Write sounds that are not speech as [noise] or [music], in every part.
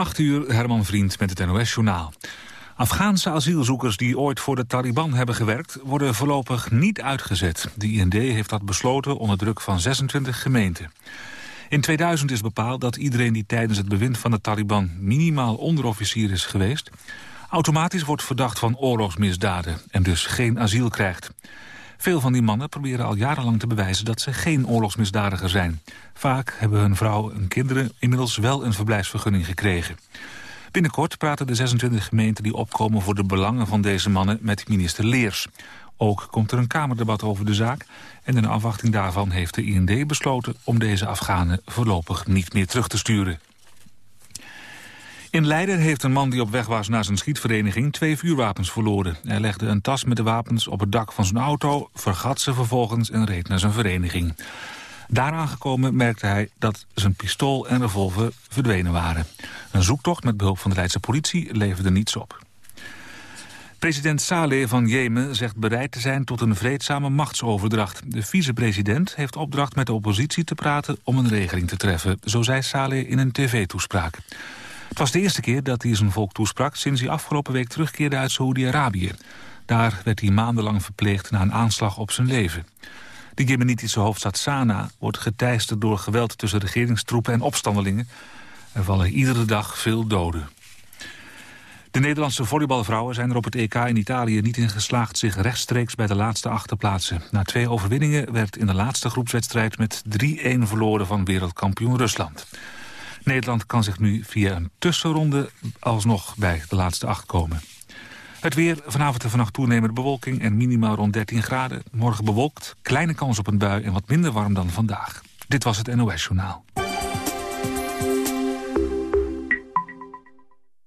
8 uur, Herman Vriend met het NOS-journaal. Afghaanse asielzoekers die ooit voor de Taliban hebben gewerkt... worden voorlopig niet uitgezet. De IND heeft dat besloten onder druk van 26 gemeenten. In 2000 is bepaald dat iedereen die tijdens het bewind van de Taliban... minimaal onderofficier is geweest... automatisch wordt verdacht van oorlogsmisdaden... en dus geen asiel krijgt. Veel van die mannen proberen al jarenlang te bewijzen dat ze geen oorlogsmisdadiger zijn. Vaak hebben hun vrouw en kinderen inmiddels wel een verblijfsvergunning gekregen. Binnenkort praten de 26 gemeenten die opkomen voor de belangen van deze mannen met minister Leers. Ook komt er een Kamerdebat over de zaak. En in afwachting daarvan heeft de IND besloten om deze Afghanen voorlopig niet meer terug te sturen. In Leiden heeft een man die op weg was naar zijn schietvereniging twee vuurwapens verloren. Hij legde een tas met de wapens op het dak van zijn auto, vergat ze vervolgens en reed naar zijn vereniging. Daar aangekomen merkte hij dat zijn pistool en revolver verdwenen waren. Een zoektocht met behulp van de Leidse politie leverde niets op. President Saleh van Jemen zegt bereid te zijn tot een vreedzame machtsoverdracht. De vicepresident heeft opdracht met de oppositie te praten om een regeling te treffen. Zo zei Saleh in een tv-toespraak. Het was de eerste keer dat hij zijn volk toesprak... sinds hij afgelopen week terugkeerde uit Saoedi-Arabië. Daar werd hij maandenlang verpleegd na een aanslag op zijn leven. De Jemenitische hoofdstad Sanaa wordt geteisterd door geweld... tussen regeringstroepen en opstandelingen. Er vallen iedere dag veel doden. De Nederlandse volleybalvrouwen zijn er op het EK in Italië niet in geslaagd zich rechtstreeks bij de laatste acht te plaatsen. Na twee overwinningen werd in de laatste groepswedstrijd met 3-1 verloren van wereldkampioen Rusland. Nederland kan zich nu via een tussenronde alsnog bij de laatste acht komen. Het weer, vanavond en vannacht toenemende bewolking en minimaal rond 13 graden. Morgen bewolkt, kleine kans op een bui en wat minder warm dan vandaag. Dit was het NOS Journaal.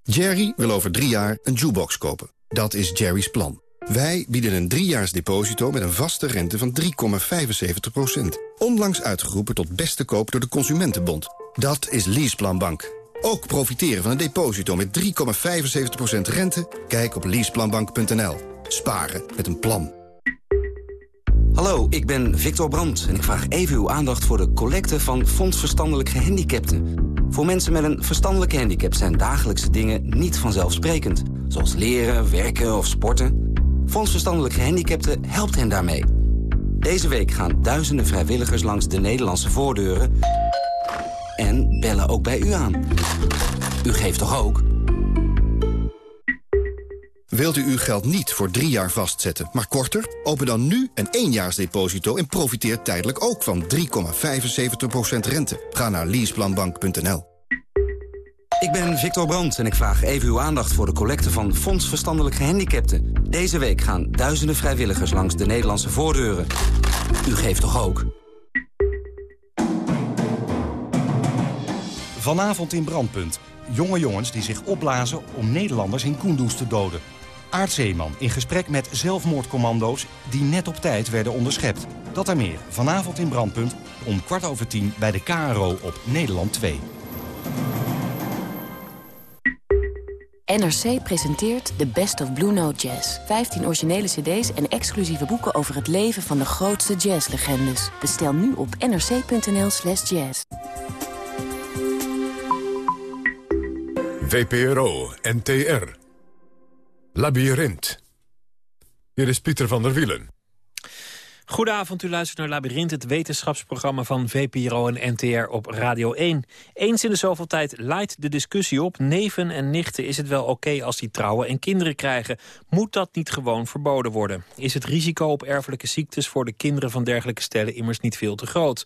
Jerry wil over drie jaar een jukebox kopen. Dat is Jerry's plan. Wij bieden een driejaars deposito met een vaste rente van 3,75%. Onlangs uitgeroepen tot beste koop door de Consumentenbond. Dat is Leaseplan Bank. Ook profiteren van een deposito met 3,75% rente? Kijk op leaseplanbank.nl. Sparen met een plan. Hallo, ik ben Victor Brandt en ik vraag even uw aandacht voor de collecte van Fonds Verstandelijk Gehandicapten. Voor mensen met een verstandelijke handicap zijn dagelijkse dingen niet vanzelfsprekend. Zoals leren, werken of sporten. Fonds Verstandelijk Gehandicapten helpt hen daarmee. Deze week gaan duizenden vrijwilligers langs de Nederlandse voordeuren en bellen ook bij u aan. U geeft toch ook? Wilt u uw geld niet voor drie jaar vastzetten, maar korter? Open dan nu een éénjaarsdeposito en profiteer tijdelijk ook van 3,75% rente. Ga naar leaseplanbank.nl. Ik ben Victor Brandt en ik vraag even uw aandacht voor de collecte van Fonds Verstandelijk Gehandicapten. Deze week gaan duizenden vrijwilligers langs de Nederlandse voordeuren. U geeft toch ook? Vanavond in Brandpunt. Jonge jongens die zich opblazen om Nederlanders in Kunduz te doden. Aart Zeeman in gesprek met zelfmoordcommando's die net op tijd werden onderschept. Dat en meer vanavond in Brandpunt om kwart over tien bij de KRO op Nederland 2. NRC presenteert The Best of Blue Note Jazz. 15 originele cd's en exclusieve boeken over het leven van de grootste jazzlegendes. Bestel nu op nrc.nl slash jazz. VPRO NTR. Labyrinth. Hier is Pieter van der Wielen. Goedenavond, u luistert naar Labyrinth, het wetenschapsprogramma van VPRO en NTR op Radio 1. Eens in de zoveel tijd leidt de discussie op. Neven en nichten, is het wel oké als die trouwen en kinderen krijgen? Moet dat niet gewoon verboden worden? Is het risico op erfelijke ziektes voor de kinderen van dergelijke stellen immers niet veel te groot?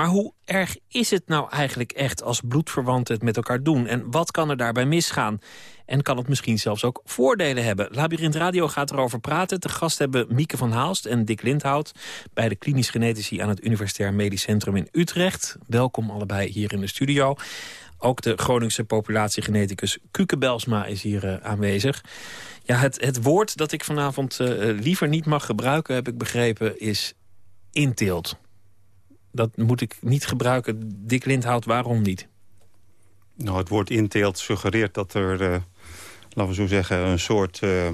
Maar hoe erg is het nou eigenlijk echt als bloedverwanten het met elkaar doen? En wat kan er daarbij misgaan? En kan het misschien zelfs ook voordelen hebben? Labyrinth Radio gaat erover praten. Te gast hebben Mieke van Haalst en Dick Lindhout... bij de klinisch genetici aan het Universitair Medisch Centrum in Utrecht. Welkom allebei hier in de studio. Ook de Groningse populatiegeneticus Kuke Belsma is hier uh, aanwezig. Ja, het, het woord dat ik vanavond uh, liever niet mag gebruiken, heb ik begrepen, is inteelt dat moet ik niet gebruiken. Dick Lindhout, waarom niet? Nou, het woord inteelt suggereert dat er, uh, laten we zo zeggen, een soort uh,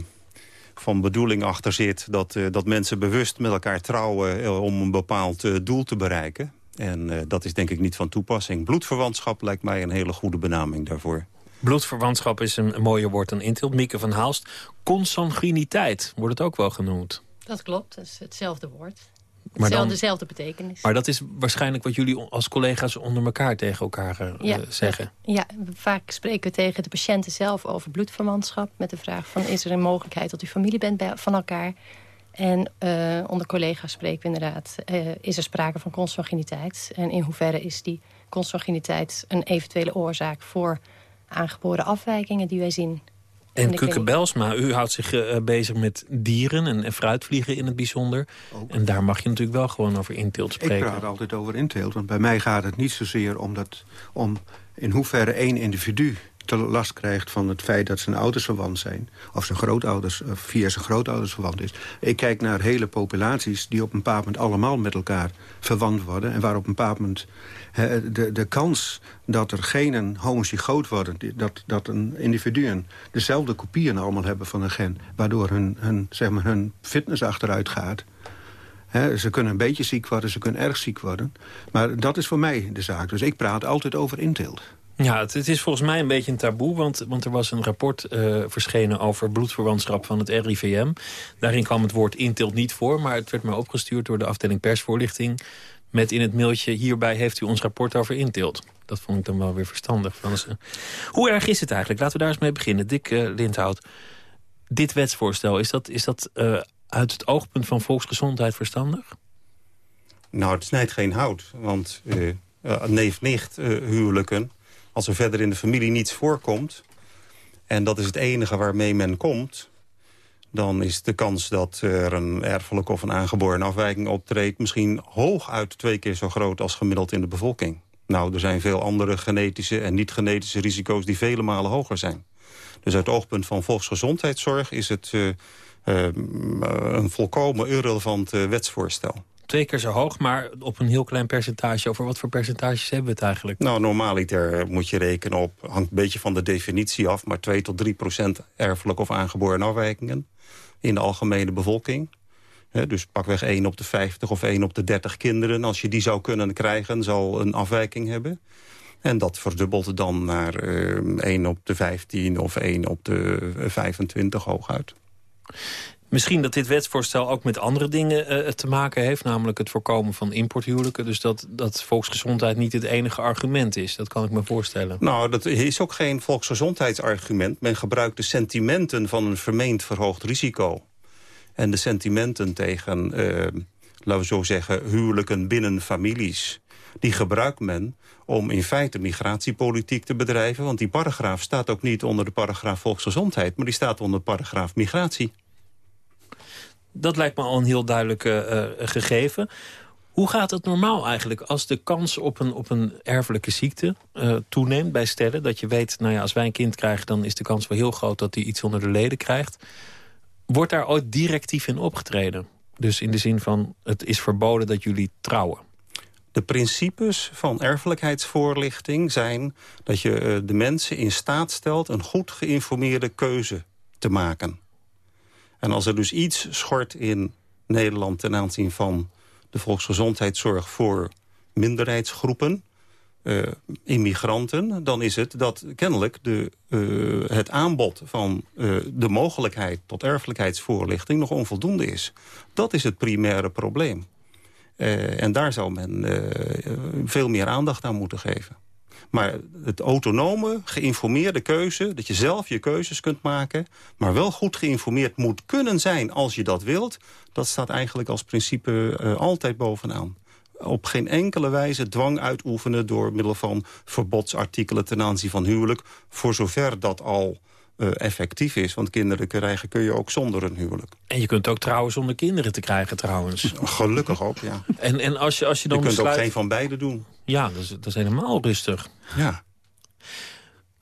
van bedoeling achter zit. Dat, uh, dat mensen bewust met elkaar trouwen om een bepaald doel te bereiken. En dat is denk ik niet van toepassing. Bloedverwantschap lijkt mij een hele goede benaming daarvoor. Bloedverwantschap is een, mooier woord dan inteelt. Mieke van Haalst. Consanguiniteit wordt het ook wel genoemd. Dat klopt, dat is hetzelfde woord. Maar dan, dezelfde betekenis. Maar dat is waarschijnlijk wat jullie als collega's onder elkaar tegen elkaar uh, zeggen. Ja, vaak spreken we tegen de patiënten zelf over bloedverwantschap... met de vraag van is er een mogelijkheid dat u familie bent bij, van elkaar... En uh, onder collega's spreken we inderdaad, uh, is er sprake van consanguiniteit? En in hoeverre is die consanguiniteit een eventuele oorzaak voor aangeboren afwijkingen die wij zien? En Kukke Belsma, u houdt zich uh, bezig met dieren en, en, fruitvliegen in het bijzonder. En daar mag je natuurlijk wel gewoon over inteelt spreken. Ik praat altijd over inteelt, want bij mij gaat het niet zozeer om, dat, om in hoeverre één individu te last krijgt van het feit dat zijn ouders verwant zijn... of zijn grootouders, of via zijn grootouders verwant is. Ik kijk naar hele populaties die op een bepaald moment allemaal met elkaar verwant worden... en waar op een bepaald moment de, de kans dat er genen homozygoot worden... dat, dat een individuen dezelfde kopieën allemaal hebben van een gen... waardoor hun, hun, zeg maar, hun fitness achteruit gaat... ze kunnen een beetje ziek worden, ze kunnen erg ziek worden. Maar dat is voor mij de zaak. Dus ik praat altijd over inteelt. Ja, het, is volgens mij een beetje een taboe, want, want er was een rapport uh, verschenen over bloedverwantschap van het RIVM. Daarin kwam het woord inteelt niet voor, maar het werd maar opgestuurd door de afdeling persvoorlichting. Met in het mailtje, hierbij heeft u ons rapport over inteelt. Dat vond ik dan wel weer verstandig. Hoe erg is het eigenlijk? Laten we daar eens mee beginnen. Dick uh, Lindhout, dit wetsvoorstel, is dat, is dat uh, uit het oogpunt van volksgezondheid verstandig? Nou, het snijdt geen hout, want neef-nicht huwelijken als er verder in de familie niets voorkomt... en dat is het enige waarmee men komt... dan is de kans dat er een erfelijke of een aangeboren afwijking optreedt... misschien hooguit twee keer zo groot als gemiddeld in de bevolking. Nou, er zijn veel andere genetische en niet-genetische risico's... die vele malen hoger zijn. Dus uit het oogpunt van volksgezondheidszorg is het... Uh, uh, een volkomen irrelevant uh, wetsvoorstel twee keer zo hoog, maar op een heel klein percentage. Over wat voor percentages hebben we het eigenlijk? Nou, normaliter moet je rekenen op, hangt een beetje van de definitie af... maar 2 tot 3 procent erfelijk of aangeboren afwijkingen in de algemene bevolking. He, dus pakweg 1 op de 50 of 1 op de 30 kinderen. Als je die zou kunnen krijgen, zal een afwijking hebben. En dat verdubbelt dan naar uh, 1 op de 15 of 1 op de 25 hooguit. Misschien dat dit wetsvoorstel ook met andere dingen uh, te maken heeft. Namelijk het voorkomen van importhuwelijken. Dus dat, dat volksgezondheid niet het enige argument is. Dat kan ik me voorstellen. Nou, dat is ook geen volksgezondheidsargument. Men gebruikt de sentimenten van een vermeend verhoogd risico. En de sentimenten tegen, uh, laten we zo zeggen, huwelijken binnen families. Die gebruikt men om in feite migratiepolitiek te bedrijven. Want die paragraaf staat ook niet onder de paragraaf volksgezondheid. Maar die staat onder de paragraaf migratie dat lijkt me al een heel duidelijk uh, gegeven. Hoe gaat het normaal eigenlijk als de kans op een, op een erfelijke ziekte uh, toeneemt bij stellen? Dat je weet, nou ja, als wij een kind krijgen... dan is de kans wel heel groot dat hij iets onder de leden krijgt. Wordt daar ooit directief in opgetreden? Dus in de zin van, het is verboden dat jullie trouwen. De principes van erfelijkheidsvoorlichting zijn dat je de mensen in staat stelt... een goed geïnformeerde keuze te maken. En als er dus iets schort in Nederland ten aanzien van de volksgezondheidszorg voor minderheidsgroepen, uh, immigranten, dan is het dat kennelijk de, uh, het aanbod van uh, de mogelijkheid tot erfelijkheidsvoorlichting nog onvoldoende is. Dat is het primaire probleem. en daar zou men veel meer aandacht aan moeten geven. Maar het autonome, geïnformeerde keuze... dat je zelf je keuzes kunt maken... maar wel goed geïnformeerd moet kunnen zijn als je dat wilt... dat staat eigenlijk als principe uh, altijd bovenaan. Op geen enkele wijze dwang uitoefenen... door middel van verbodsartikelen ten aanzien van huwelijk... voor zover dat al uh, effectief is. Want kinderen krijgen kun je ook zonder een huwelijk. En je kunt ook trouwen zonder kinderen te krijgen trouwens. Gelukkig ook, ja. En, en als je, als je dan Je kunt ook geen van beide doen. Ja, dat is, dat is helemaal rustig. Ja.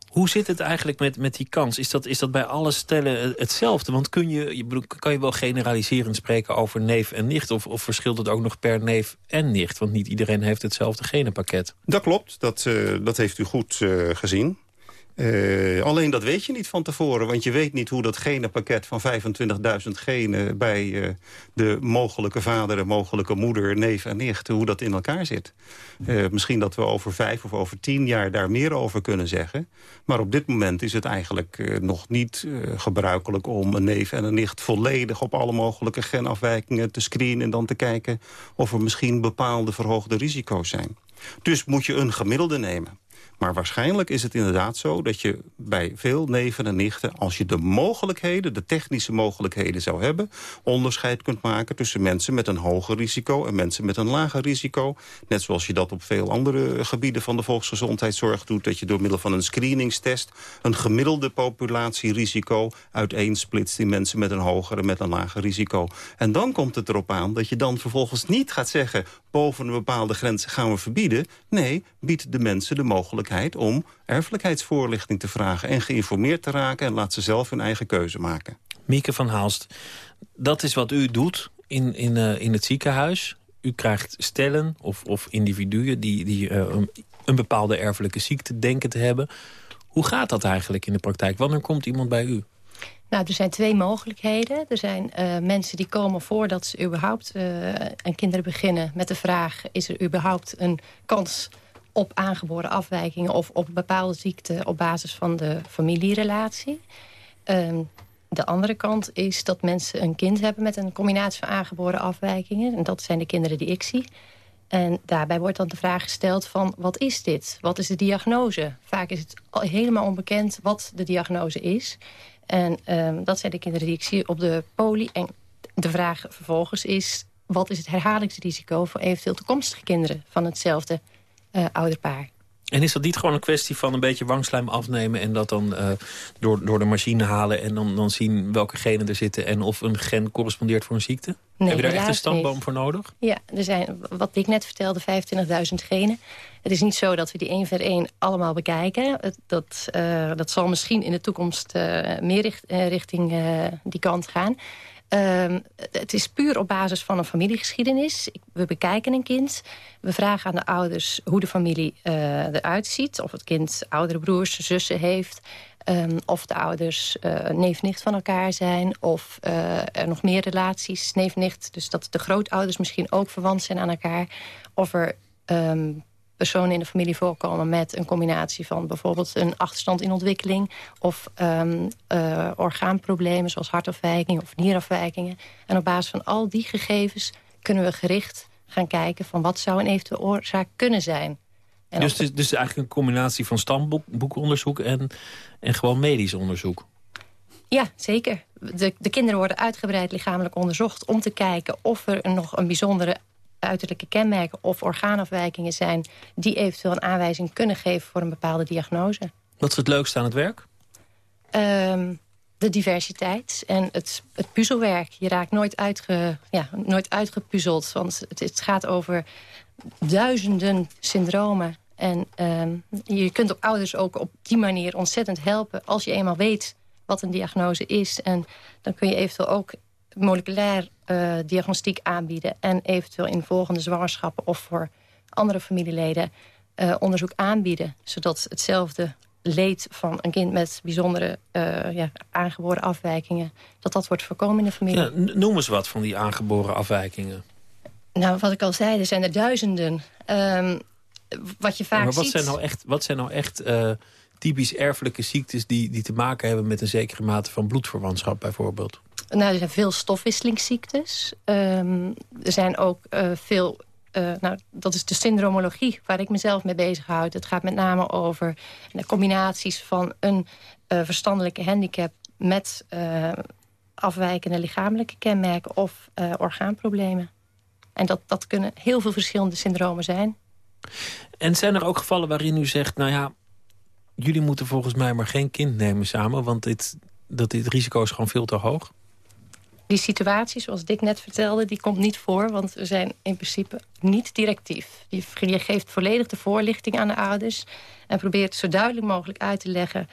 Hoe zit het eigenlijk met, met die kans? Is dat, is dat bij alle stellen hetzelfde? Want kun je, je, kan je wel generaliserend spreken over neef en nicht? Of, of verschilt het ook nog per neef en nicht? Want niet iedereen heeft hetzelfde genenpakket. Dat klopt, dat, uh, dat heeft u goed uh, gezien. Uh, alleen dat weet je niet van tevoren, want je weet niet hoe dat genenpakket van 25.000 genen bij uh, de mogelijke vader mogelijke moeder, neef en nicht, hoe dat in elkaar zit. Uh, misschien dat we over vijf of over tien jaar daar meer over kunnen zeggen. Maar op dit moment is het eigenlijk nog niet gebruikelijk om een neef en een nicht volledig op alle mogelijke genafwijkingen te screenen en dan te kijken of er misschien bepaalde verhoogde risico's zijn. Dus moet je een gemiddelde nemen. Maar waarschijnlijk is het inderdaad zo dat je bij veel neven en nichten... als je de mogelijkheden, de technische mogelijkheden zou hebben... onderscheid kunt maken tussen mensen met een hoger risico... en mensen met een lager risico. Net zoals je dat op veel andere gebieden van de volksgezondheidszorg doet... dat je door middel van een screeningstest... een gemiddelde populatierisico uiteensplitst... in mensen met een hoger en met een lager risico. En dan komt het erop aan dat je dan vervolgens niet gaat zeggen... boven een bepaalde grens gaan we verbieden. Nee, biedt de mensen de mogelijkheid om erfelijkheidsvoorlichting te vragen... en geïnformeerd te raken en laat ze zelf hun eigen keuze maken. Mieke van Haalst, dat is wat u doet in, in, uh, in het ziekenhuis. U krijgt stellen of, of individuen die, die uh, een, een bepaalde erfelijke ziekte denken te hebben. Hoe gaat dat eigenlijk in de praktijk? Wanneer komt iemand bij u? Nou, er zijn twee mogelijkheden. Er zijn uh, mensen die komen voordat ze überhaupt uh, aan kinderen beginnen... met de vraag, is er überhaupt een kans op aangeboren afwijkingen of op bepaalde ziekten op basis van de familierelatie. Um, de andere kant is dat mensen een kind hebben met een combinatie van aangeboren afwijkingen. En dat zijn de kinderen die ik zie. En daarbij wordt dan de vraag gesteld van wat is dit? Wat is de diagnose? Vaak is het al helemaal onbekend wat de diagnose is. En um, dat zijn de kinderen die ik zie op de poli. En de vraag vervolgens is wat is het herhalingsrisico voor eventueel toekomstige kinderen van hetzelfde uh, ouderpaar. En is dat niet gewoon een kwestie van een beetje wangslijm afnemen... en dat dan uh, door, door de machine halen en dan, dan zien welke genen er zitten... en of een gen correspondeert voor een ziekte? Nee, Heb je daar echt een stamboom voor nodig? Ja, er zijn, wat ik net vertelde, 25.000 genen. Het is niet zo dat we die één voor één allemaal bekijken. Dat, uh, dat zal misschien in de toekomst uh, meer richt, richting die kant gaan. Um, het is puur op basis van een familiegeschiedenis. We bekijken een kind. We vragen aan de ouders hoe de familie uh, eruit ziet. Of het kind oudere broers, zussen heeft. Um, of de ouders uh, neef-nicht van elkaar zijn. Of uh, er nog meer relaties, neef-nicht. Dus dat de grootouders misschien ook verwant zijn aan elkaar. Of er um, personen in de familie voorkomen met een combinatie van bijvoorbeeld een achterstand in ontwikkeling of um, uh, orgaanproblemen zoals hartafwijkingen of nierafwijkingen. En op basis van al die gegevens kunnen we gericht gaan kijken van wat zou een eventueel oorzaak kunnen zijn. En dus, het, dus eigenlijk een combinatie van stamboekonderzoek en, en gewoon medisch onderzoek? Ja, zeker. De, de kinderen worden uitgebreid lichamelijk onderzocht... om te kijken of er nog een bijzondere uiterlijke kenmerken of orgaanafwijkingen zijn... die eventueel een aanwijzing kunnen geven voor een bepaalde diagnose. Wat is het leukste aan het werk? Um, de diversiteit en het, het puzzelwerk. Je raakt nooit, uitge, ja, nooit uitgepuzzeld, want het, het gaat over duizenden syndromen. En um, je kunt ook ouders ook op die manier ontzettend helpen... als je eenmaal weet wat een diagnose is. En dan kun je eventueel ook moleculair uh, diagnostiek aanbieden... en eventueel in volgende zwangerschappen of voor andere familieleden uh, onderzoek aanbieden. Zodat hetzelfde leed van een kind met bijzondere uh, ja, aangeboren afwijkingen... dat dat wordt voorkomen in de familie. Ja, noem eens wat van die aangeboren afwijkingen. Nou, wat ik al zei, er zijn er duizenden. Um, wat je vaak ja, maar wat ziet... Zijn nou echt, wat zijn nou echt typisch erfelijke ziektes... Die, die te maken hebben met een zekere mate van bloedverwantschap bijvoorbeeld? Nou, er zijn veel stofwisselingsziektes. Um, er zijn ook uh, veel... Uh, nou, dat is de syndromologie waar ik mezelf mee bezighoud. Het gaat met name over de combinaties van een uh, verstandelijke handicap... met afwijkende lichamelijke kenmerken of orgaanproblemen. En dat, dat kunnen heel veel verschillende syndromen zijn. En zijn er ook gevallen waarin u zegt... nou ja, jullie moeten volgens mij maar geen kind nemen samen... want dit, dat dit risico is gewoon veel te hoog? Die situatie, zoals Dick net vertelde, die komt niet voor. Want we zijn in principe niet directief. Je, geeft volledig de voorlichting aan de ouders. En probeert zo duidelijk mogelijk uit te leggen.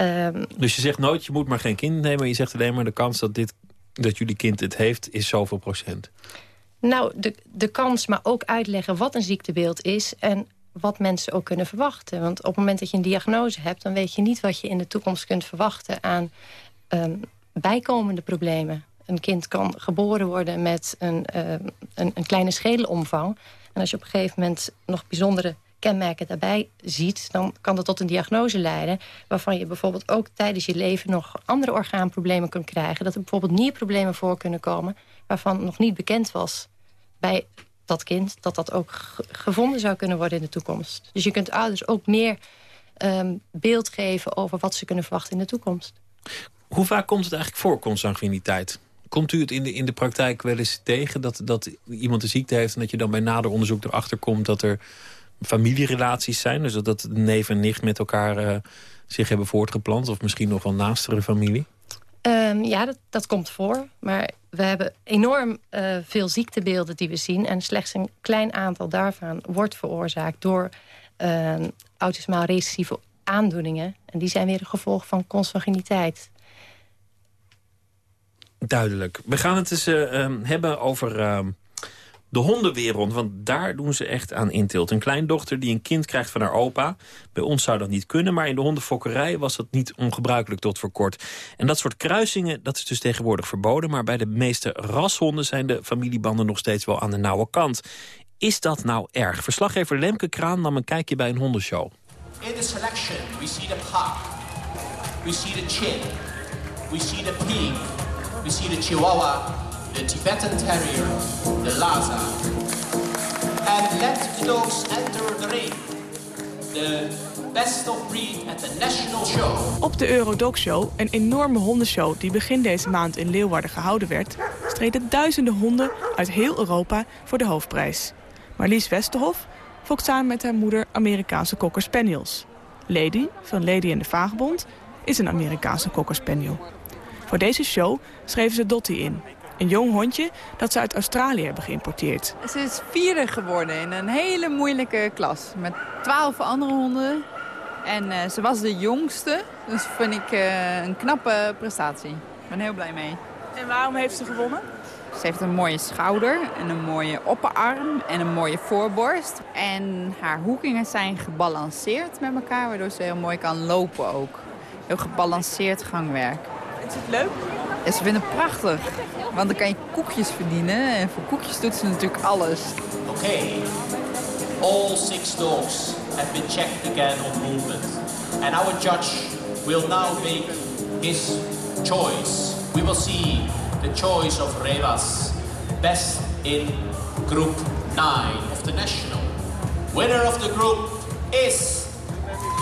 Um, dus je zegt nooit, je moet maar geen kind nemen. Je zegt alleen maar de kans dat, dit, dat jullie kind het heeft, is zoveel procent. Nou, de, de kans, maar ook uitleggen wat een ziektebeeld is... en wat mensen ook kunnen verwachten. Want op het moment dat je een diagnose hebt... dan weet je niet wat je in de toekomst kunt verwachten aan ehm, bijkomende problemen. Een kind kan geboren worden met een, ehm, een, een kleine schedelomvang. En als je op een gegeven moment nog bijzondere kenmerken daarbij ziet... dan kan dat tot een diagnose leiden... waarvan je bijvoorbeeld ook tijdens je leven nog andere orgaanproblemen kunt krijgen. Dat er bijvoorbeeld nierproblemen voor kunnen komen... waarvan nog niet bekend was bij dat kind... dat dat ook gevonden zou kunnen worden in de toekomst. Dus je kunt ouders ook meer um, beeld geven over wat ze kunnen verwachten in de toekomst. Hoe vaak komt het eigenlijk voor, consanguiniteit? Komt u het in de, in de praktijk wel eens tegen dat, dat iemand een ziekte heeft... en dat je dan bij nader onderzoek erachter komt dat er familierelaties zijn? Dus dat neef en nicht met elkaar uh, zich hebben voortgeplant... of misschien nog wel naastere familie? Um, ja, dat, dat komt voor. Maar we hebben enorm uh, veel ziektebeelden die we zien... en slechts een klein aantal daarvan wordt veroorzaakt... door uh, autismaal recessieve aandoeningen. En die zijn weer een gevolg van consanguiniteit. Duidelijk. We gaan het eens uh, hebben over ehm, de hondenwereld. Want daar doen ze echt aan intilt. Een kleindochter die een kind krijgt van haar opa. Bij ons zou dat niet kunnen, maar in de hondenfokkerij was dat niet ongebruikelijk tot voor kort. En dat soort kruisingen, dat is dus tegenwoordig verboden. Maar bij de meeste rashonden zijn de familiebanden nog steeds wel aan de nauwe kant. Is dat nou erg? Verslaggever Lemke Kraan nam een kijkje bij een hondenshow. In the selection we see the pug, we see the chin, we see the pig, we see the chihuahua the Tibetan Terrier, the Lhasa. And let the dogs enter the ring. The best of breed at the National Show. Op de Eurodog Show, een enorme hondenshow die begin deze maand in Leeuwarden gehouden werd... streden duizenden honden uit heel Europa voor de hoofdprijs. Marlies Westerhof fokt samen met haar moeder Amerikaanse Cocker Spaniels. Lady, van Lady en de Vagebond, is een Amerikaanse Cocker Spaniel. Voor deze show schreven ze Dottie in, een jong hondje dat ze uit Australië hebben geïmporteerd. Ze is vierde geworden in een hele moeilijke klas. Met twaalf andere honden. En uh, ze was de jongste. Dus vind ik uh, een knappe prestatie. Ik ben heel blij mee. En waarom heeft ze gewonnen? Ze heeft een mooie schouder en een mooie opperarm en een mooie voorborst. En haar hoekingen zijn gebalanceerd met elkaar, waardoor ze heel mooi kan lopen ook. Heel gebalanceerd gangwerk. Is het leuk? Ja, ze vinden het prachtig. Want dan kan je koekjes verdienen. En voor koekjes doet ze natuurlijk alles. Oké. Okay. All six dogs have been checked again on movement. And our judge will now make his choice. We will see the choice of Revas. Best in group 9 of the national. Winner of the group is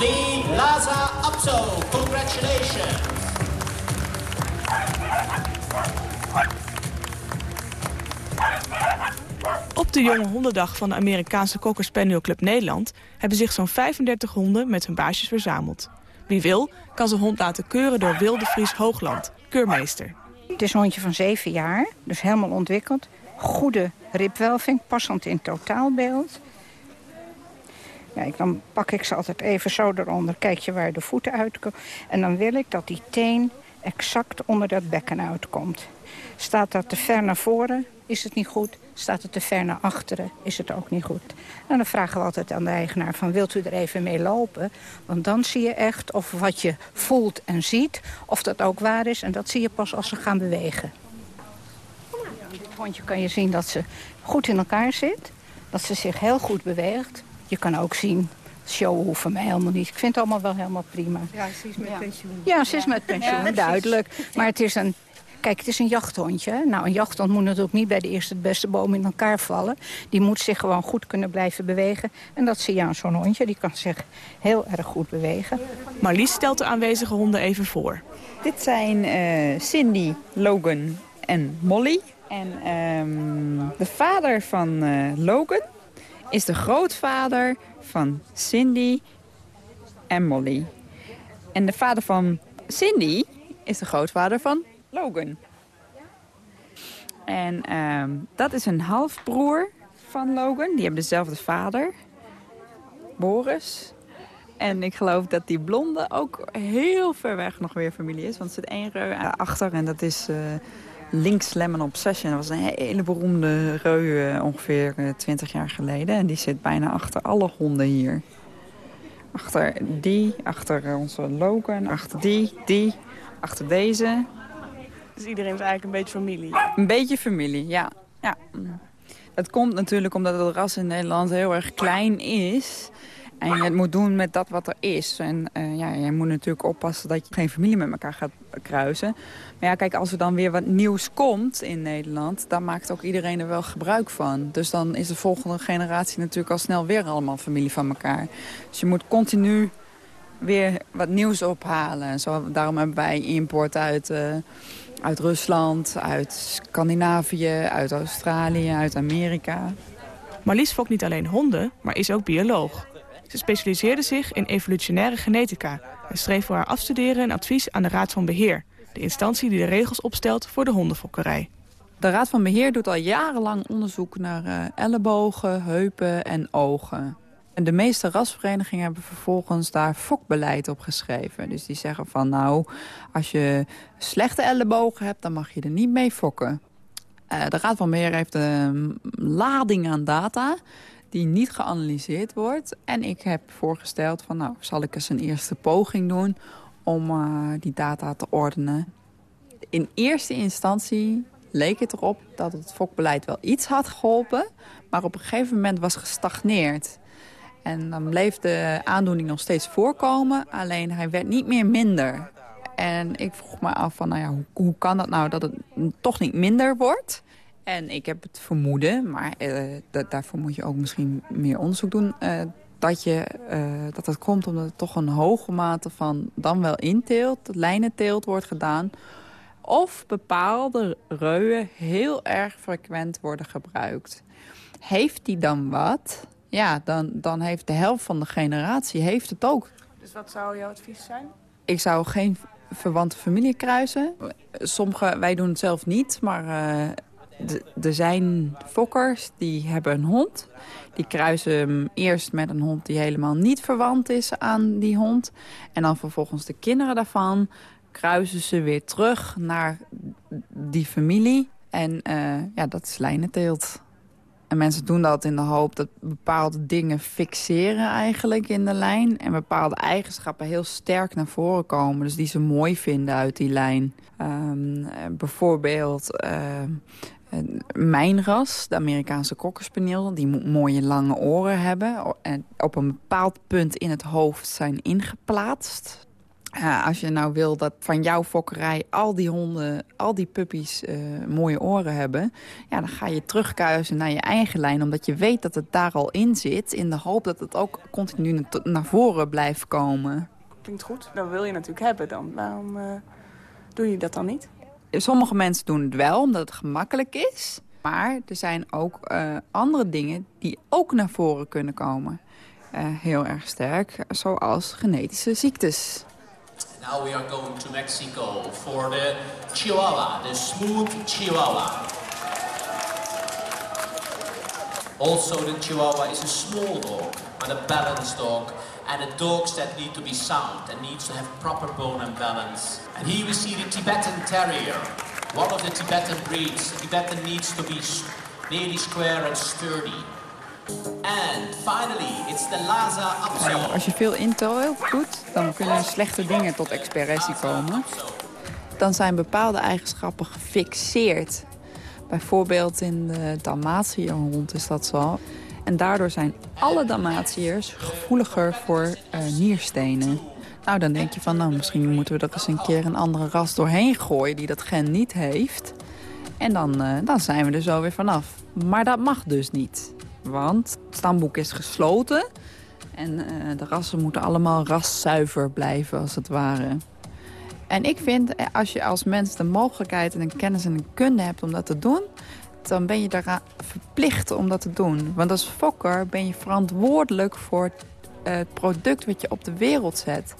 the Laza Upso. Congratulations. Op de Jonge Hondendag van de Amerikaanse Cocker Spaniel Club Nederland... hebben zich zo'n 35 honden met hun baasjes verzameld. Wie wil, kan zijn hond laten keuren door Wilde Fries Hoogland, keurmeester. Het is een hondje van 7 jaar, dus helemaal ontwikkeld. Goede ribwelving, passend in totaalbeeld. Kijk, dan pak ik ze altijd even zo eronder. Kijk je waar de voeten uitkomen. En dan wil ik dat die teen exact onder dat bekken uitkomt. Staat dat te ver naar voren, is het niet goed. Staat het te ver naar achteren, is het ook niet goed. En dan vragen we altijd aan de eigenaar van wilt u er even mee lopen? Want dan zie je echt of wat je voelt en ziet, of dat ook waar is. En dat zie je pas als ze gaan bewegen. Dit hondje kan je zien dat ze goed in elkaar zit. Dat ze zich heel goed beweegt. Je kan ook zien show hoeven mij helemaal niet. Ik vind het allemaal wel helemaal prima. Ja, ze is met pensioen. Ja, ze is met pensioen, duidelijk. Maar het is een Kijk, het is een jachthondje. Nou, een jachthond moet natuurlijk niet bij de eerste het beste boom in elkaar vallen. Die moet zich gewoon goed kunnen blijven bewegen. En dat zie je aan zo'n hondje. Die kan zich heel erg goed bewegen. Marlies stelt de aanwezige honden even voor. Dit zijn uh, Cindy, Logan en Molly. En um, de vader van uh, Logan is de grootvader van Cindy en Molly. En de vader van Cindy is de grootvader van Logan. En um, dat is een halfbroer van Logan. Die hebben dezelfde vader. Boris. En ik geloof dat die blonde ook heel ver weg nog weer familie is. Want er zit één reu achter en dat is uh, Links Lemon Obsession. Dat was een hele beroemde reu ongeveer 20 jaar geleden. En die zit bijna achter alle honden hier. Achter die, achter onze Logan, achter die, die, achter deze. Dus iedereen is eigenlijk een beetje familie? Een beetje familie, ja. ja. Het komt natuurlijk omdat het ras in Nederland heel erg klein is. En je het moet doen met dat wat er is. En uh, ja, je moet natuurlijk oppassen dat je geen familie met elkaar gaat kruisen. Maar ja, kijk, als er dan weer wat nieuws komt in Nederland... dan maakt ook iedereen er wel gebruik van. Dus dan is de volgende generatie natuurlijk al snel weer allemaal familie van elkaar. Dus je moet continu weer wat nieuws ophalen. Zo, daarom hebben wij import uit, uh, uit Rusland, uit Scandinavië, uit Australië, uit Amerika. Marlies fokt niet alleen honden, maar is ook bioloog. Ze specialiseerde zich in evolutionaire genetica... en streef voor haar afstuderen een advies aan de Raad van Beheer... de instantie die de regels opstelt voor de hondenfokkerij. De Raad van Beheer doet al jarenlang onderzoek naar uh, ellebogen, heupen en ogen. En de meeste rasverenigingen hebben vervolgens daar fokbeleid op geschreven. Dus die zeggen van nou, als je slechte ellebogen hebt, dan mag je er niet mee fokken. Uh, de Raad van Beheer heeft een lading aan data die niet geanalyseerd wordt. En ik heb voorgesteld van nou, zal ik eens een eerste poging doen om uh, die data te ordenen. In eerste instantie leek het erop dat het fokbeleid wel iets had geholpen... maar op een gegeven moment was gestagneerd. En dan bleef de aandoening nog steeds voorkomen, alleen hij werd niet meer minder. En ik vroeg me af van, nou ja, hoe, hoe kan dat nou dat het toch niet minder wordt... En ik heb het vermoeden, maar uh, daarvoor moet je ook misschien meer onderzoek doen... Uh, dat, je, uh, dat het komt omdat er toch een hoge mate van dan wel inteelt, lijnenteelt wordt gedaan... of bepaalde reuwen heel erg frequent worden gebruikt. Heeft die dan wat? Ja, dan, dan heeft de helft van de generatie heeft het ook. Dus wat zou jouw advies zijn? Ik zou geen verwante familie kruisen. Sommige, wij doen het zelf niet, maar er zijn fokkers die hebben een hond. Die kruisen hem eerst met een hond die helemaal niet verwant is aan die hond. En dan vervolgens de kinderen daarvan kruisen ze weer terug naar die familie. En uh, ja, dat is lijnenteelt. En mensen doen dat in de hoop dat bepaalde dingen fixeren eigenlijk in de lijn. En bepaalde eigenschappen heel sterk naar voren komen. Dus die ze mooi vinden uit die lijn. Um, bijvoorbeeld uh, mijn ras, de Amerikaanse kokkerspaniel, die mooie lange oren hebben. En op een bepaald punt in het hoofd zijn ingeplaatst. Uh, als je nou wil dat van jouw fokkerij al die honden, al die puppies uh, mooie oren hebben... Ja, dan ga je terugkuisen naar je eigen lijn, omdat je weet dat het daar al in zit... in de hoop dat het ook continu naar voren blijft komen. Klinkt goed, dat wil je natuurlijk hebben dan. Waarom doe je dat dan niet? Sommige mensen doen het wel, omdat het gemakkelijk is. Maar er zijn ook uh, andere dingen die ook naar voren kunnen komen. Uh, heel erg sterk, zoals genetische ziektes. Now we are going to Mexico for the Chihuahua, the smooth Chihuahua. Also the Chihuahua is a small dog, but a balanced dog and the dogs that need to be sound and needs to have proper bone and balance. And here we see the Tibetan Terrier, one of the Tibetan breeds. The Tibetan needs to be nearly square and sturdy. And finally, it's the Lhasa Apso. Als je veel intel doet, dan kunnen slechte dingen tot expressie komen. Dan zijn bepaalde eigenschappen gefixeerd. Bijvoorbeeld in de Dalmatierhond is dat zo. En daardoor zijn alle Dalmatiërs gevoeliger voor uh, nierstenen. Nou, dan denk je van, nou, misschien moeten we er eens een keer een andere ras doorheen gooien... die dat gen niet heeft. En dan, uh, dan zijn we er zo weer vanaf. Maar dat mag dus niet. Want het stamboek is gesloten... en uh, de rassen moeten allemaal raszuiver blijven, als het ware. En ik vind, als je als mens de mogelijkheid en een kennis en een kunde hebt om dat te doen dan ben je daaraan verplicht om dat te doen. Want als fokker ben je verantwoordelijk voor het product wat je op de wereld zet.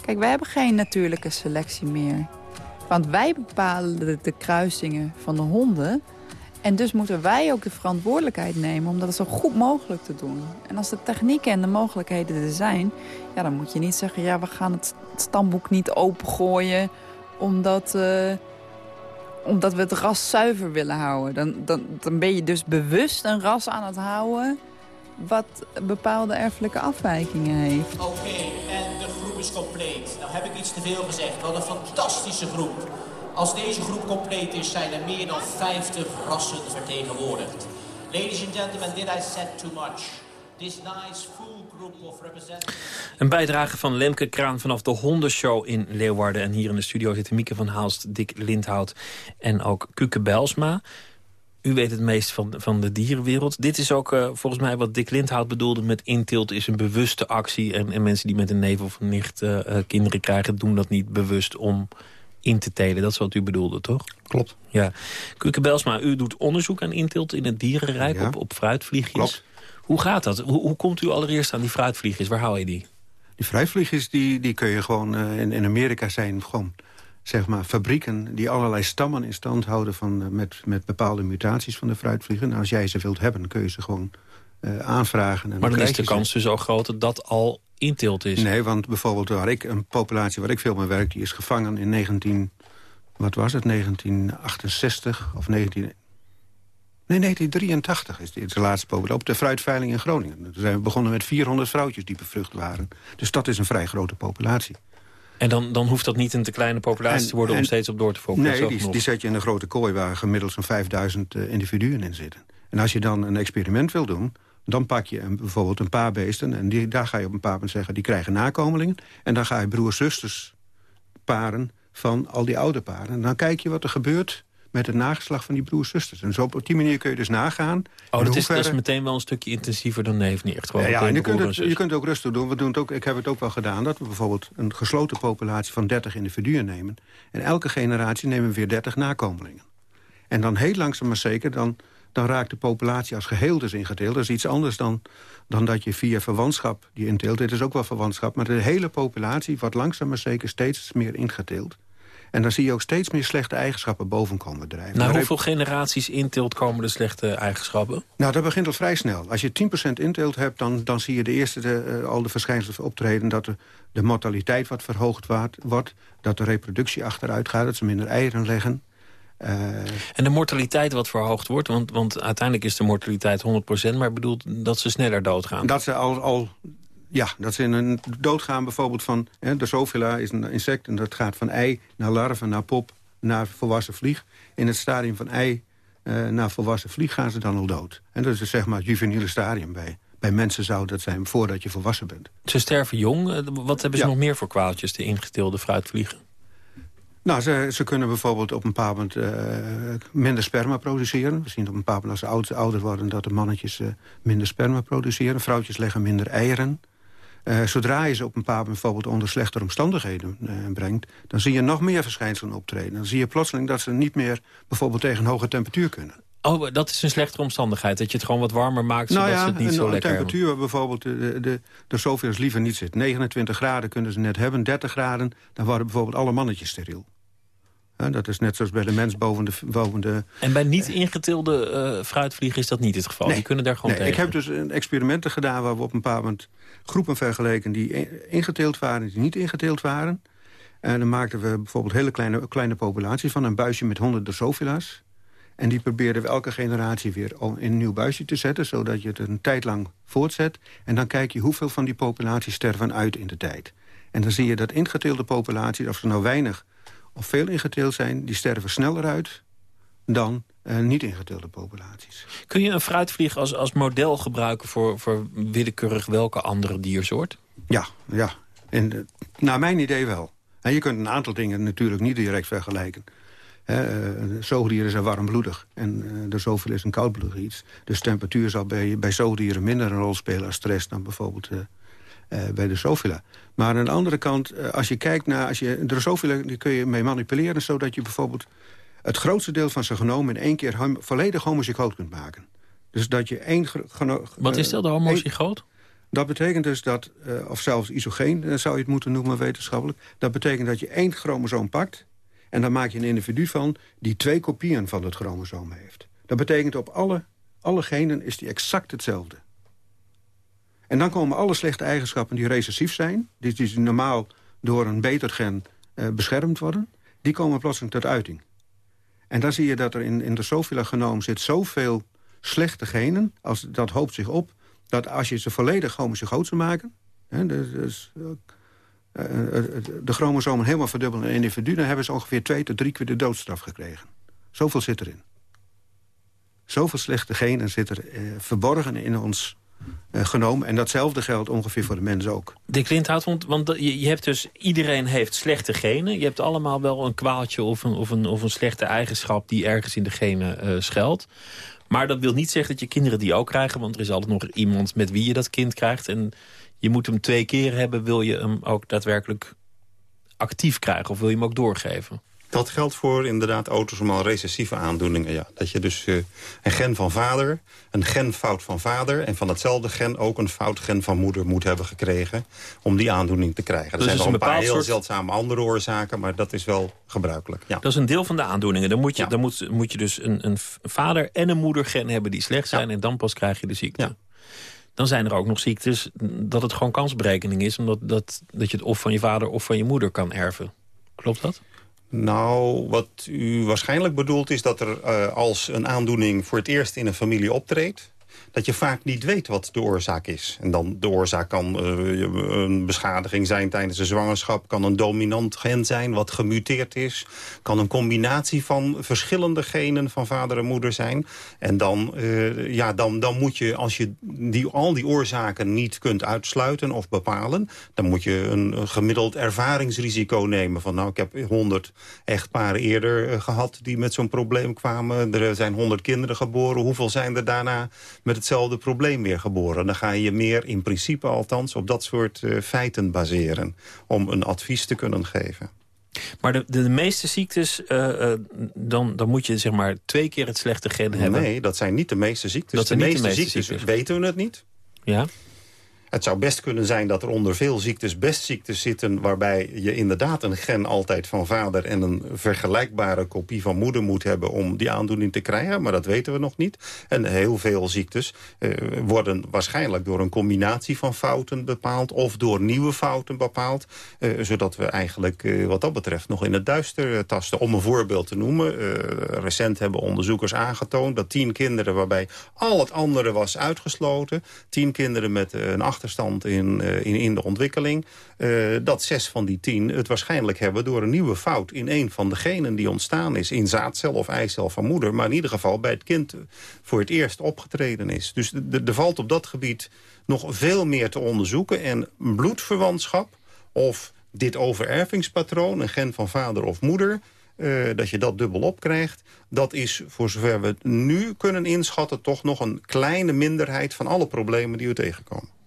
Kijk, wij hebben geen natuurlijke selectie meer. Want wij bepalen de, kruisingen van de honden. En dus moeten wij ook de verantwoordelijkheid nemen om dat zo goed mogelijk te doen. En als de technieken en de mogelijkheden er zijn... Ja, dan moet je niet zeggen, ja, we gaan het stamboek niet opengooien... omdat... Uh, omdat we het ras zuiver willen houden. Dan, dan, dan ben je dus bewust een ras aan het houden... wat bepaalde erfelijke afwijkingen heeft. Oké, en de groep is compleet. Nou heb ik iets te veel gezegd. Wat een fantastische groep. Als deze groep compleet is, zijn er meer dan 50 rassen vertegenwoordigd. Ladies and gentlemen, did I said too much? This nice representatives... Een bijdrage van Lemke Kraan vanaf de Hondenshow in Leeuwarden. En hier in de studio zitten Mieke van Haalst, Dick Lindhout en ook Kuke Belsma. U weet het meest van, van de dierenwereld. Dit is ook uh, volgens mij wat Dick Lindhout bedoelde met intilt... is een bewuste actie. En, en mensen die met een neef of een nicht uh, kinderen krijgen... doen dat niet bewust om in te telen. Dat is wat u bedoelde, toch? Klopt. Ja. Kuke Belsma, u doet onderzoek aan intilt in het dierenrijk Ja. op, op fruitvliegjes. Klopt. Hoe gaat dat? Hoe, hoe komt u allereerst aan die fruitvliegjes? Waar haal je die? Die fruitvliegjes die, die kun je gewoon... eh, in, in Amerika zijn gewoon zeg maar, fabrieken die allerlei stammen in stand houden... Van, eh, met, met bepaalde mutaties van de fruitvliegen. Nou, als jij ze wilt hebben, kun je ze gewoon eh, aanvragen. En Maar dan is de ze. kans dus ook groot dat dat al intilt is. Nee, want bijvoorbeeld waar ik, een populatie waar ik veel mee werk... die is gevangen in 19... Wat was het? 1968 of 19... Nee, 1983 is de laatste populatie. Op de fruitveiling in Groningen. Toen zijn we begonnen met 400 vrouwtjes die bevrucht waren. Dus dat is een vrij grote populatie. En dan, dan hoeft dat niet een te kleine populatie En- te worden... om steeds op door te focussen. Nee, die, die zet je in een grote kooi waar gemiddeld zo'n 5000 eh, individuen in zitten. En als je dan een experiment wil doen, dan pak je een, bijvoorbeeld een paar beesten... en die, daar ga je op een paar moment zeggen, die krijgen nakomelingen... en dan ga je broers-zusters paren van al die oude paren. En dan kijk je wat er gebeurt met het nageslag van die broers-zusters. En zo op die manier kun je dus nagaan... Oh, dat is, dat is meteen wel een stukje intensiever dan neef niet. Echt gewoon ja, ja, en je kunt, het, je kunt het ook rustig doen. We doen het ook, ik heb het ook wel gedaan dat we bijvoorbeeld een gesloten populatie van 30 individuen nemen. En elke generatie nemen we weer 30 nakomelingen. En dan heel langzaam maar zeker, dan, dan raakt de populatie als geheel dus ingedeeld. Dat is iets anders dan, dan dat je via verwantschap die inteelt. Dit is ook wel verwantschap, maar de hele populatie wordt langzaam maar zeker steeds meer ingedeeld. En dan zie je ook steeds meer slechte eigenschappen boven komen drijven. Na hoeveel generaties intilt komen de slechte eigenschappen? nou, dat begint al vrij snel. Als je 10% inteelt hebt, dan, dan zie je de eerste de, eh, al de verschijnselen optreden... dat de, de mortaliteit wat verhoogd wordt, dat de reproductie achteruit gaat... dat ze minder eieren leggen. Eh, En de mortaliteit wat verhoogd wordt, want, want uiteindelijk is de mortaliteit 100%... maar bedoelt dat ze sneller doodgaan. dat ze al, al ja, dat ze in een doodgaan bijvoorbeeld van... Hè, de zofila is een insect en dat gaat van ei naar larve, naar pop, naar volwassen vlieg. In het stadium van ei eh, naar volwassen vlieg gaan ze dan al dood. En dat is dus zeg maar het juveniele stadium bij. Bij mensen zou dat zijn voordat je volwassen bent. Ze sterven jong. Eh, Wat hebben ze Ja. nog meer voor kwaaltjes, de ingeteelde fruitvliegen? Nou, ze, ze kunnen bijvoorbeeld op een bepaald moment eh, minder sperma produceren. We zien op een bepaald moment als ze oud- ouder worden... dat de mannetjes minder sperma produceren. Vrouwtjes leggen minder eieren. Eh, zodra je ze op een moment bijvoorbeeld onder slechtere omstandigheden eh, brengt... dan zie je nog meer verschijnselen optreden. Dan zie je plotseling dat ze niet meer bijvoorbeeld tegen hoge temperatuur kunnen. Oh, dat is een slechtere omstandigheid. Dat je het gewoon wat warmer maakt, zodat nou ja, ze het niet een, zo een lekker hebben. temperatuur bijvoorbeeld de, de, de Sofia's liever niet zit. 29 graden kunnen ze net hebben, 30 graden... dan worden bijvoorbeeld alle mannetjes steriel. Dat is net zoals bij de mens boven de... Boven de En bij niet ingeteelde eh, fruitvliegen is dat niet het geval. Die kunnen daar gewoon nee, tegen. Ik heb dus experimenten gedaan waar we op een bepaald moment groepen vergeleken... die in- ingeteeld waren en die niet ingeteeld waren. En dan maakten we bijvoorbeeld hele kleine, kleine populaties van... een buisje met honderden Drosophila's. En die probeerden we elke generatie weer in een nieuw buisje te zetten... zodat je het een tijd lang voortzet. En dan kijk je hoeveel van die populaties sterven uit in de tijd. En dan zie je dat ingeteelde populaties, of ze nou weinig of veel ingeteeld zijn... die sterven sneller uit dan eh, niet ingeteelde populaties. Kun je een fruitvlieg als, als model gebruiken voor, voor willekeurig welke andere diersoort? Ja, ja. En, naar mijn idee wel. En je kunt een aantal dingen natuurlijk niet direct vergelijken. Eh, zoogdieren zijn warmbloedig en eh, de zoveel is een koudbloedig iets. Dus temperatuur zal bij, bij zoogdieren minder een rol spelen als stress... dan bijvoorbeeld bij de zofila. Maar aan de andere kant, eh, als je kijkt naar... Als je, de zofila die kun je mee manipuleren... zodat je bijvoorbeeld het grootste deel van zijn genoom... in één keer volledig homozygoot kunt maken. Dus dat je één... Wat is dat, de eh, homozygoot? dat betekent dus dat, eh, of zelfs isogeen eh, zou je het moeten noemen wetenschappelijk... dat betekent dat je één chromosoom pakt... en dan maak je een individu van die twee kopieën van het chromosoom heeft. Dat betekent op alle, alle genen is die exact hetzelfde. En dan komen alle slechte eigenschappen die recessief zijn... die, normaal door een beter gen eh, beschermd worden... die komen plotseling tot uiting. En dan zie je dat er in, in de Sophila genoom zit zoveel slechte genen... Als, dat hoopt zich op, dat als je ze volledig homozygoot zou maken... Hè, dus, uh, de chromosomen helemaal verdubbelen in een individu... dan hebben ze ongeveer twee tot drie keer de doodstraf gekregen. Zoveel zit erin. Zoveel slechte genen zit er verborgen in ons uh, genomen. En datzelfde geldt ongeveer voor de mens ook. Dick Lindhout, want, want je, je, hebt dus, iedereen heeft slechte genen. Je hebt allemaal wel een kwaaltje of een, of een, of een slechte eigenschap... die ergens in de genen uh, schuilt. Maar dat wil niet zeggen dat je kinderen die ook krijgen... want er is altijd nog iemand met wie je dat kind krijgt. En je moet hem twee keer hebben, wil je hem ook daadwerkelijk actief krijgen... of wil je hem ook doorgeven? Dat geldt voor inderdaad autosomaal recessieve aandoeningen. Ja. Dat je dus uh, een gen van vader, een genfout van vader... en van hetzelfde gen ook een fout gen van moeder moet hebben gekregen... om die aandoening te krijgen. Er dus zijn wel een, een paar heel soort... zeldzame andere oorzaken... maar dat is wel gebruikelijk. Ja. Dat is een deel van de aandoeningen. Dan moet je, ja. dan moet, moet je dus een, een vader- en een moedergen hebben die slecht zijn... en dan pas krijg je de ziekte. Dan zijn er ook nog ziektes dat het gewoon kansberekening is... omdat dat, dat je het of van je vader of van je moeder kan erven. Klopt dat? Nou, wat u waarschijnlijk bedoelt is dat er uh, als een aandoening voor het eerst in een familie optreedt dat je vaak niet weet wat de oorzaak is. En dan de oorzaak kan uh, een beschadiging zijn tijdens de zwangerschap... kan een dominant gen zijn wat gemuteerd is... kan een combinatie van verschillende genen van vader en moeder zijn. En dan, uh, ja, dan, dan moet je, als je die, al die oorzaken niet kunt uitsluiten of bepalen... dan moet je een gemiddeld ervaringsrisico nemen. Van nou, ik heb honderd echtparen eerder uh, gehad die met zo'n probleem kwamen. Er zijn honderd kinderen geboren. Hoeveel zijn er daarna met hetzelfde probleem weer geboren. Dan ga je meer in principe althans op dat soort uh, feiten baseren... om een advies te kunnen geven. Maar de, de, de meeste ziektes, uh, uh, dan, dan moet je zeg maar twee keer het slechte gen hebben. Nee, dat zijn niet de meeste ziektes. Dat de, meeste de, meeste ziektes, ziektes weten we het niet. Ja. Het zou best kunnen zijn dat er onder veel ziektes bestziektes zitten... waarbij je inderdaad een gen altijd van vader... en een vergelijkbare kopie van moeder moet hebben om die aandoening te krijgen. Maar dat weten we nog niet. En heel veel ziektes uh, worden waarschijnlijk door een combinatie van fouten bepaald... of door nieuwe fouten bepaald. Uh, zodat we eigenlijk uh, wat dat betreft nog in het duister tasten. Om een voorbeeld te noemen. recent hebben onderzoekers aangetoond dat tien kinderen... waarbij al het andere was uitgesloten. Tien kinderen met een acht achterstand in, in, de ontwikkeling... Uh, dat zes van die tien het waarschijnlijk hebben door een nieuwe fout... in een van de genen die ontstaan is, in zaadcel of eicel van moeder... maar in ieder geval bij het kind voor het eerst opgetreden is. Dus er valt op dat gebied nog veel meer te onderzoeken. En bloedverwantschap of dit overervingspatroon, een gen van vader of moeder... Uh, dat je dat dubbelop krijgt. Dat is, voor zover we het nu kunnen inschatten... toch nog een kleine minderheid van alle problemen die we tegenkomen.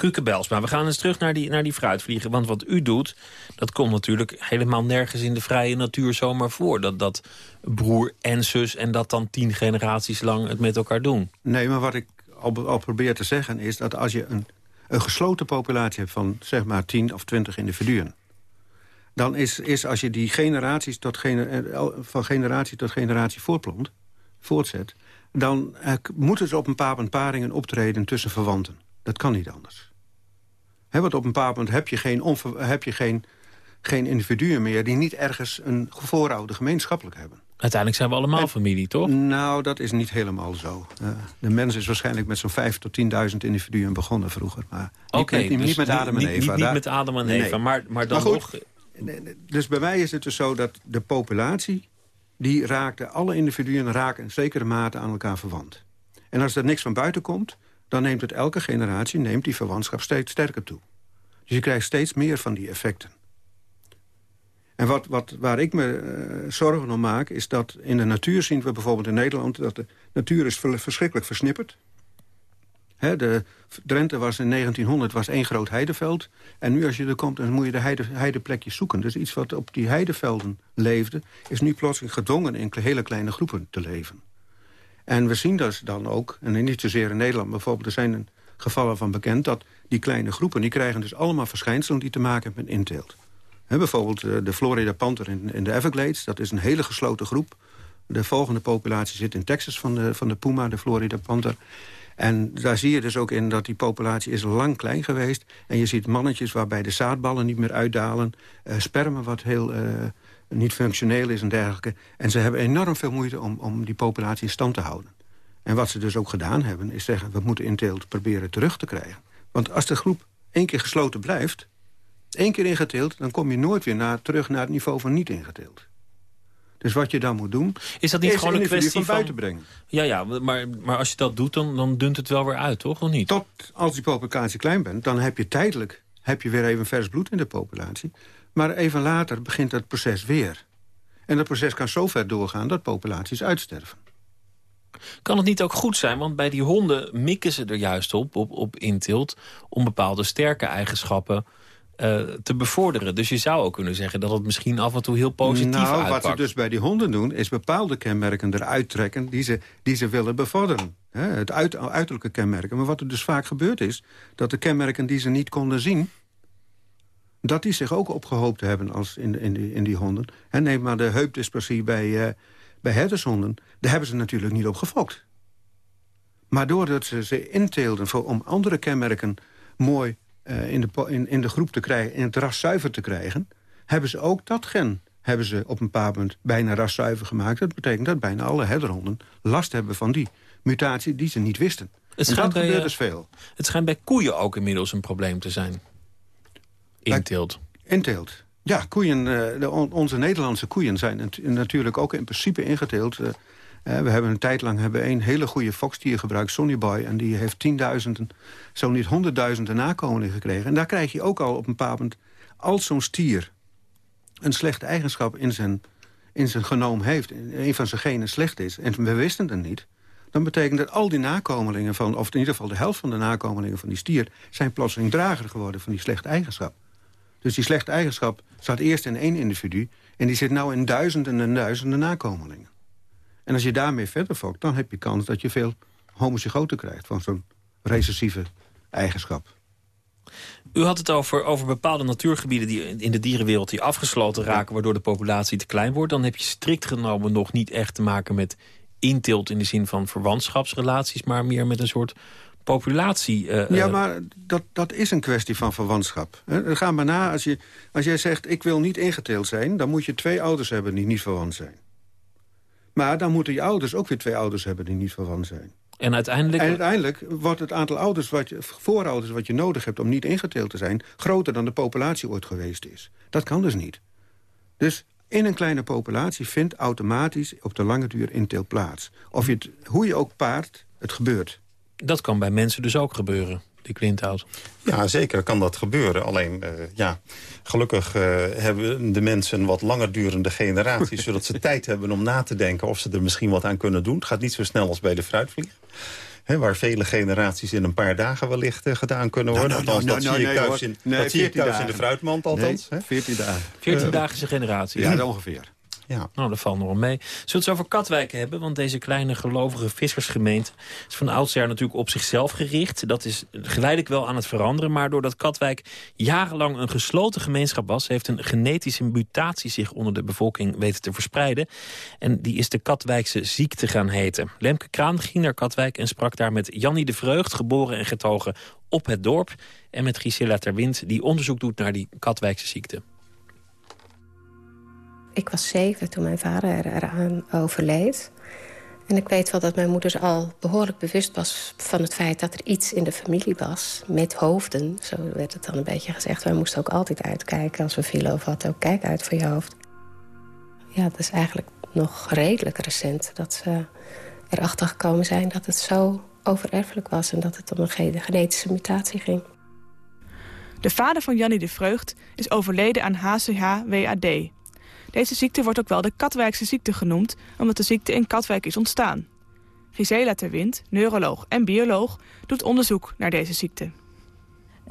Kuke Belsma, we gaan eens terug naar die, naar die fruitvliegen. Want wat u doet, dat komt natuurlijk helemaal nergens in de vrije natuur zomaar voor. Dat, dat broer en zus en dat dan tien generaties lang het met elkaar doen. Nee, maar wat ik al, probeer te zeggen is dat als je een, een gesloten populatie hebt van zeg maar 10 of 20 individuen dan is, is als je die generaties tot gener, van generatie tot generatie voortplant, voortzet... dan uh, moeten ze op een paar paringen optreden tussen verwanten. Dat kan niet anders. He, want op een bepaald moment heb je geen, heb je geen, geen individuen meer... die niet ergens een vooroude gemeenschappelijk hebben. Uiteindelijk zijn we allemaal en, familie, toch? Nou, dat is niet helemaal zo. Uh, de mens is waarschijnlijk met zo'n 5 tot 10.000 individuen begonnen vroeger. Maar niet, okay, met, niet, dus niet met Adam en Eva. Niet, niet met Adam en Eva, nee. maar, maar dan maar nog... Dus bij mij is het dus zo dat de populatie... die raakte, alle individuen raken in zekere mate aan elkaar verwant. En als er niks van buiten komt dan neemt het elke generatie neemt die verwantschap steeds sterker toe. Dus je krijgt steeds meer van die effecten. En wat, wat, waar ik me uh, zorgen om maak, is dat in de natuur zien we bijvoorbeeld in Nederland... dat de natuur is verschrikkelijk versnipperd. Hè, de Drenthe was in 1900 was één groot heideveld. En nu als je er komt, dan moet je de heide, heideplekjes zoeken. Dus iets wat op die heidevelden leefde... is nu plotseling gedwongen in hele kleine groepen te leven. En we zien dus dan ook, en niet zozeer in Nederland... bijvoorbeeld er zijn gevallen van bekend... dat die kleine groepen, die krijgen dus allemaal verschijnselen... die te maken hebben met inteelt. Bijvoorbeeld de Florida Panther in, in de Everglades. Dat is een hele gesloten groep. De volgende populatie zit in Texas van de, van de puma, de Florida Panther. En daar zie je dus ook in dat die populatie is lang klein geweest. En je ziet mannetjes waarbij de zaadballen niet meer uitdalen. Uh, sperma wat heel uh, niet functioneel is en dergelijke. En ze hebben enorm veel moeite om, om die populatie in stand te houden. En wat ze dus ook gedaan hebben, is zeggen... we moeten inteelt proberen terug te krijgen. Want als de groep één keer gesloten blijft... één keer ingeteeld, dan kom je nooit weer naar, terug naar het niveau van niet ingeteeld. Dus wat je dan moet doen... Is dat niet gewoon een kwestie van, buiten brengen? Ja, ja maar, maar als je dat doet, dan, dan dunt het wel weer uit, toch? Of niet? Tot als die populatie klein bent, dan heb je tijdelijk heb je weer even vers bloed in de populatie. Maar even later begint het proces weer. En dat proces kan zo ver doorgaan dat populaties uitsterven. Kan het niet ook goed zijn? Want bij die honden mikken ze er juist op, op, op intilt... om bepaalde sterke eigenschappen uh, te bevorderen. Dus je zou ook kunnen zeggen dat het misschien af en toe heel positief nou, uitpakt. Wat ze dus bij die honden doen, is bepaalde kenmerken eruit trekken... die ze, die ze willen bevorderen. het uit, uiterlijke kenmerken. Maar wat er dus vaak gebeurd is... dat de kenmerken die ze niet konden zien... dat die zich ook opgehoopt hebben als in, in, die, in die honden. Neem maar de heupdysplasie bij, uh, bij herdershonden. Daar hebben ze natuurlijk niet op gefokt. Maar doordat ze ze inteelden voor, om andere kenmerken mooi uh, in, de, in, in de groep te krijgen... in het ras zuiver te krijgen... hebben ze ook dat gen hebben ze op een paar punt bijna raszuiver gemaakt. Dat betekent dat bijna alle herderhonden last hebben van die mutatie die ze niet wisten. Het en dat bij, gebeurt dus veel. Het schijnt bij koeien ook inmiddels een probleem te zijn. Inteelt. Inteelt. Ja, koeien, uh, de, onze Nederlandse koeien zijn natuurlijk ook in principe ingeteeld... Uh, we hebben een tijd lang hebben een hele goede foxtier gebruikt, Sonny Boy... en die heeft tienduizenden, zo niet honderdduizenden nakomelingen gekregen. En daar krijg je ook al op een bepaald moment... als zo'n stier een slechte eigenschap in zijn, in zijn genoom heeft... een van zijn genen slecht is, en we wisten het niet... dan betekent dat al die nakomelingen van... of in ieder geval de helft van de nakomelingen van die stier... zijn plotseling drager geworden van die slechte eigenschap. Dus die slechte eigenschap zat eerst in één individu... en die zit nu in duizenden en duizenden nakomelingen. En als je daarmee verder fokt, dan heb je kans dat je veel homozygoten krijgt... van zo'n recessieve eigenschap. U had het over, over bepaalde natuurgebieden die in de dierenwereld die afgesloten raken... waardoor de populatie te klein wordt. Dan heb je strikt genomen nog niet echt te maken met intilt... in de zin van verwantschapsrelaties, maar meer met een soort populatie... Uh, ja, maar dat, dat is een kwestie van verwantschap. Ga maar na, als, je, als jij zegt ik wil niet ingeteeld zijn... dan moet je twee ouders hebben die niet verwant zijn. Maar dan moeten je ouders ook weer twee ouders hebben die niet verwant zijn. En uiteindelijk... En uiteindelijk wordt het aantal ouders wat je, voorouders wat je nodig hebt om niet ingeteeld te zijn... groter dan de populatie ooit geweest is. Dat kan dus niet. Dus in een kleine populatie vindt automatisch op de lange duur inteelt plaats. Of je het, hoe je ook paart, het gebeurt. Dat kan bij mensen dus ook gebeuren die Klinthout. Ja, zeker kan dat gebeuren. Alleen, uh, ja, gelukkig uh, hebben de mensen wat langer durende generaties... [laughs] zodat ze tijd hebben om na te denken of ze er misschien wat aan kunnen doen. Het gaat niet zo snel als bij de fruitvlieg. He, waar vele generaties in een paar dagen wellicht uh, gedaan kunnen worden. Nou, nou, nou, dat zie ik thuis, in, dat zie ik thuis in de fruitmand althans. Nee, 14 dagen. 14 dagen is een generatie. Ja, ongeveer. Ja. Nou, dat valt nog wel mee. Zullen we het over Katwijk hebben? Want deze kleine gelovige vissersgemeente is van oudsher natuurlijk op zichzelf gericht. Dat is geleidelijk wel aan het veranderen. Maar doordat Katwijk jarenlang een gesloten gemeenschap was... heeft een genetische mutatie zich onder de bevolking weten te verspreiden. En die is de Katwijkse ziekte gaan heten. Lemke Kraan ging naar Katwijk en sprak daar met Jannie de Vreugd... geboren en getogen op het dorp. En met Gisela Terwind, die onderzoek doet naar die Katwijkse ziekte. Ik was zeven toen mijn vader eraan overleed. En ik weet wel dat mijn moeder al behoorlijk bewust was van het feit dat er iets in de familie was. Met hoofden, zo werd het dan een beetje gezegd. Wij moesten ook altijd uitkijken als we vielen of wat. Ook kijk uit voor je hoofd. Ja, dat is eigenlijk nog redelijk recent dat ze erachter gekomen zijn dat het zo overerfelijk was. En dat het om een genetische mutatie ging. De vader van Jannie de Vreugd is overleden aan HCH-WAD, deze ziekte wordt ook wel de Katwijkse ziekte genoemd... omdat de ziekte in Katwijk is ontstaan. Gisela Terwind, neuroloog en bioloog, doet onderzoek naar deze ziekte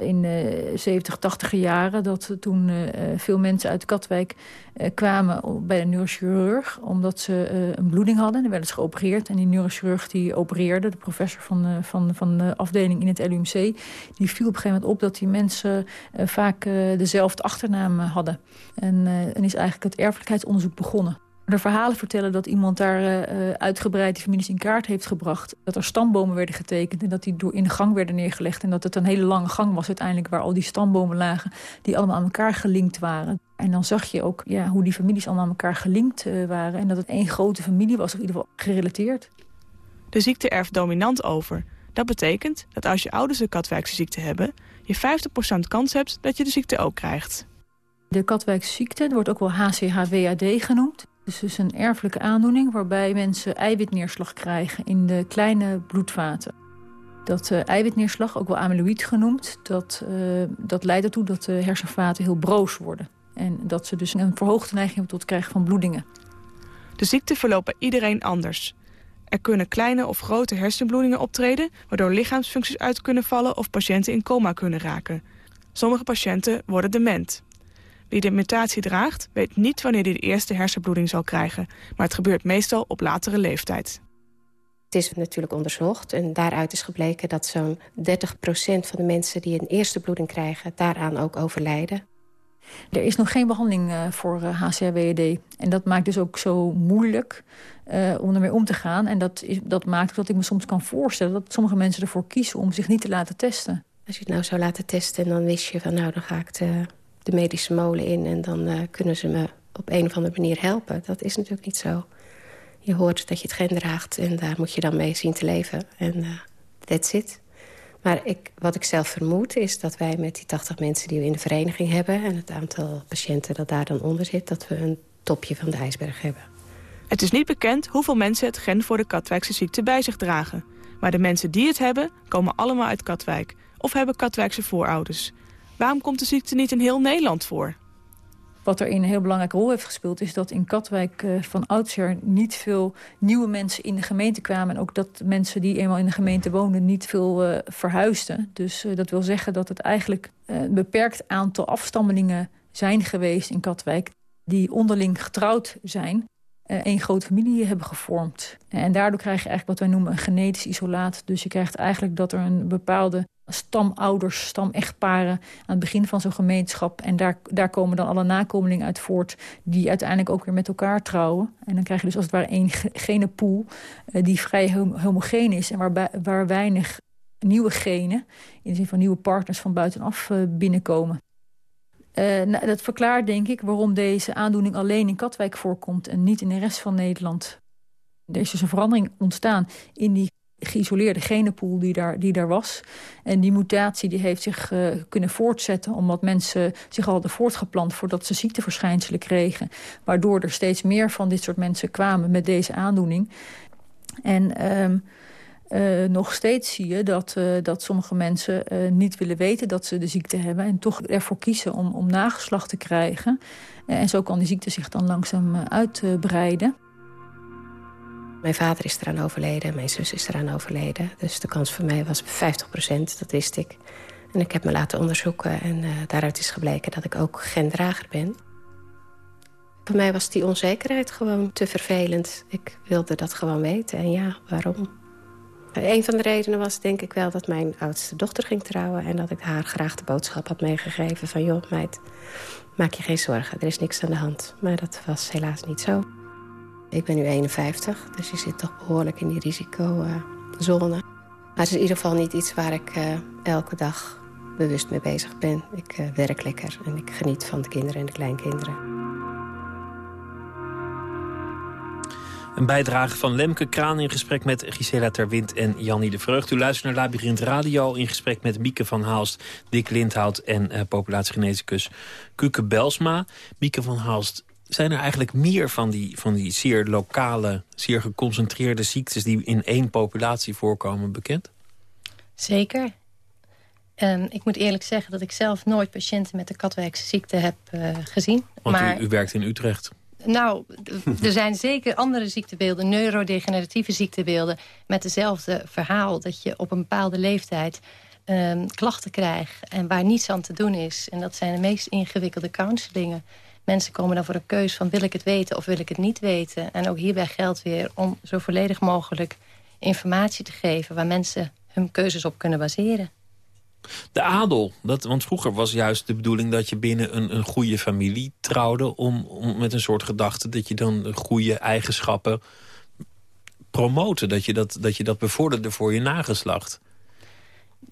in de 70, 80 jaren... dat toen uh, veel mensen uit Katwijk uh, kwamen bij een neurochirurg... omdat ze uh, een bloeding hadden. Dan werden ze geopereerd. En die neurochirurg die opereerde, de professor van, van, van de afdeling in het LUMC... die viel op een gegeven moment op dat die mensen vaak dezelfde achternaam hadden. En, en is eigenlijk het erfelijkheidsonderzoek begonnen de verhalen vertellen dat iemand daar uh, uitgebreid die families in kaart heeft gebracht. Dat er stambomen werden getekend en dat die door in de gang werden neergelegd. En dat het een hele lange gang was uiteindelijk waar al die stambomen lagen die allemaal aan elkaar gelinkt waren. En dan zag je ook ja, hoe die families allemaal aan elkaar gelinkt uh, waren. En dat het één grote familie was, of in ieder geval gerelateerd. De ziekte erft dominant over. Dat betekent dat als je ouders de Katwijkse ziekte hebben... je 50% kans hebt dat je de ziekte ook krijgt. De Katwijkse ziekte wordt ook wel HCHWAD genoemd. Dus is een erfelijke aandoening waarbij mensen eiwitneerslag krijgen in de kleine bloedvaten. Dat uh, eiwitneerslag, ook wel amyloïd genoemd, dat, uh, dat leidt ertoe dat de hersenvaten heel broos worden. En dat ze dus een verhoogde neiging hebben tot krijgen van bloedingen. De ziekte verloopt bij iedereen anders. Er kunnen kleine of grote hersenbloedingen optreden... waardoor lichaamsfuncties uit kunnen vallen of patiënten in coma kunnen raken. Sommige patiënten worden dement. Wie de mutatie draagt, weet niet wanneer hij de eerste hersenbloeding zal krijgen. Maar het gebeurt meestal op latere leeftijd. Het is natuurlijk onderzocht en daaruit is gebleken dat zo'n 30% van de mensen die een eerste bloeding krijgen... daaraan ook overlijden. Er is nog geen behandeling uh, voor uh, HCR-WED. En dat maakt dus ook zo moeilijk uh, om ermee om te gaan. En dat, is, dat maakt dat ik me soms kan voorstellen... dat sommige mensen ervoor kiezen om zich niet te laten testen. Als je het nou zou laten testen en dan wist je van... nou, dan ga ik de, de medische molen in en dan kunnen ze me op een of andere manier helpen. Dat is natuurlijk niet zo. Je hoort dat je het gen draagt en daar moet je dan mee zien te leven. En that's it. Maar ik, wat ik zelf vermoed is dat wij met die 80 mensen die we in de vereniging hebben... en het aantal patiënten dat daar dan onder zit... dat we een topje van de ijsberg hebben. Het is niet bekend hoeveel mensen het gen voor de Katwijkse ziekte bij zich dragen. Maar de mensen die het hebben, komen allemaal uit Katwijk... of hebben Katwijkse voorouders. Waarom komt de ziekte niet in heel Nederland voor? Wat er een heel belangrijke rol heeft gespeeld... is dat in Katwijk uh, van oudsher niet veel nieuwe mensen in de gemeente kwamen. En ook dat mensen die eenmaal in de gemeente woonden niet veel uh, verhuisden. Dus uh, dat wil zeggen dat het eigenlijk een beperkt aantal afstammelingen zijn geweest in Katwijk... die onderling getrouwd zijn één grote familie hebben gevormd. En daardoor krijg je eigenlijk wat wij noemen een genetisch isolaat. Dus je krijgt eigenlijk dat er een bepaalde stamouders, stamechtparen aan het begin van zo'n gemeenschap. En daar, daar komen dan alle nakomelingen uit voort die uiteindelijk ook weer met elkaar trouwen. En dan krijg je dus als het ware één genenpool uh, die vrij homogeen is en waar, waar weinig nieuwe genen, in de zin van nieuwe partners van buitenaf uh, binnenkomen. Uh, nou, dat verklaart denk ik waarom deze aandoening alleen in Katwijk voorkomt en niet in de rest van Nederland. Er is dus een verandering ontstaan in die geïsoleerde genenpool die daar, die daar was. En die mutatie die heeft zich uh, kunnen voortzetten... omdat mensen zich al hadden voortgeplant voordat ze ziekteverschijnselen kregen. Waardoor er steeds meer van dit soort mensen kwamen met deze aandoening. En... Um, uh, nog steeds zie je dat, uh, dat sommige mensen niet willen weten dat ze de ziekte hebben... en toch ervoor kiezen om, om nageslacht te krijgen. en zo kan die ziekte zich dan langzaam uitbreiden. Mijn vader is eraan overleden, mijn zus is eraan overleden. Dus de kans voor mij was 50 procent, dat wist ik. En ik heb me laten onderzoeken en uh, daaruit is gebleken dat ik ook gendrager ben. Voor mij was die onzekerheid gewoon te vervelend. Ik wilde dat gewoon weten en ja, waarom? Een van de redenen was denk ik wel dat mijn oudste dochter ging trouwen... en dat ik haar graag de boodschap had meegegeven van... joh meid, maak je geen zorgen, er is niks aan de hand. Maar dat was helaas niet zo. Ik ben nu 51, dus je zit toch behoorlijk in die risicozone. Maar het is in ieder geval niet iets waar ik uh, elke dag bewust mee bezig ben. Ik uh, werk lekker en ik geniet van de kinderen en de kleinkinderen. Een bijdrage van Lemke Kraan in gesprek met Gisela Terwind en Jannie de Vreugd. U luistert naar Labyrinth Radio in gesprek met Mieke van Haalst, Dick Lindhout en uh, populatiegeneticus Kuke Belsma. Mieke van Haalst, zijn er eigenlijk meer van die, van die zeer lokale, zeer geconcentreerde ziektes... die in één populatie voorkomen bekend? Zeker. Um, ik moet eerlijk zeggen dat ik zelf nooit patiënten met de Katwijkse ziekte heb uh, gezien. Want maar, u, u werkt in Utrecht. Nou, er zijn zeker andere ziektebeelden, neurodegeneratieve ziektebeelden... met dezelfde verhaal, dat je op een bepaalde leeftijd um, klachten krijgt... en waar niets aan te doen is. En dat zijn de meest ingewikkelde counselingen. Mensen komen dan voor een keus van wil ik het weten of wil ik het niet weten. En ook hierbij geldt weer om zo volledig mogelijk informatie te geven... waar mensen hun keuzes op kunnen baseren. De adel, dat, want vroeger was juist de bedoeling dat je binnen een, een goede familie trouwde... Om, om met een soort gedachte dat je dan goede eigenschappen promoten. Dat je dat, dat je dat bevorderde voor je nageslacht.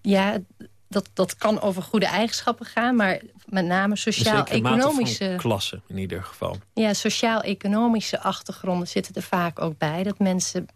Ja, dat, dat kan over goede eigenschappen gaan, maar met name sociaal-economische... klasse in ieder geval. Ja, sociaal-economische achtergronden zitten er vaak ook bij. Dat mensen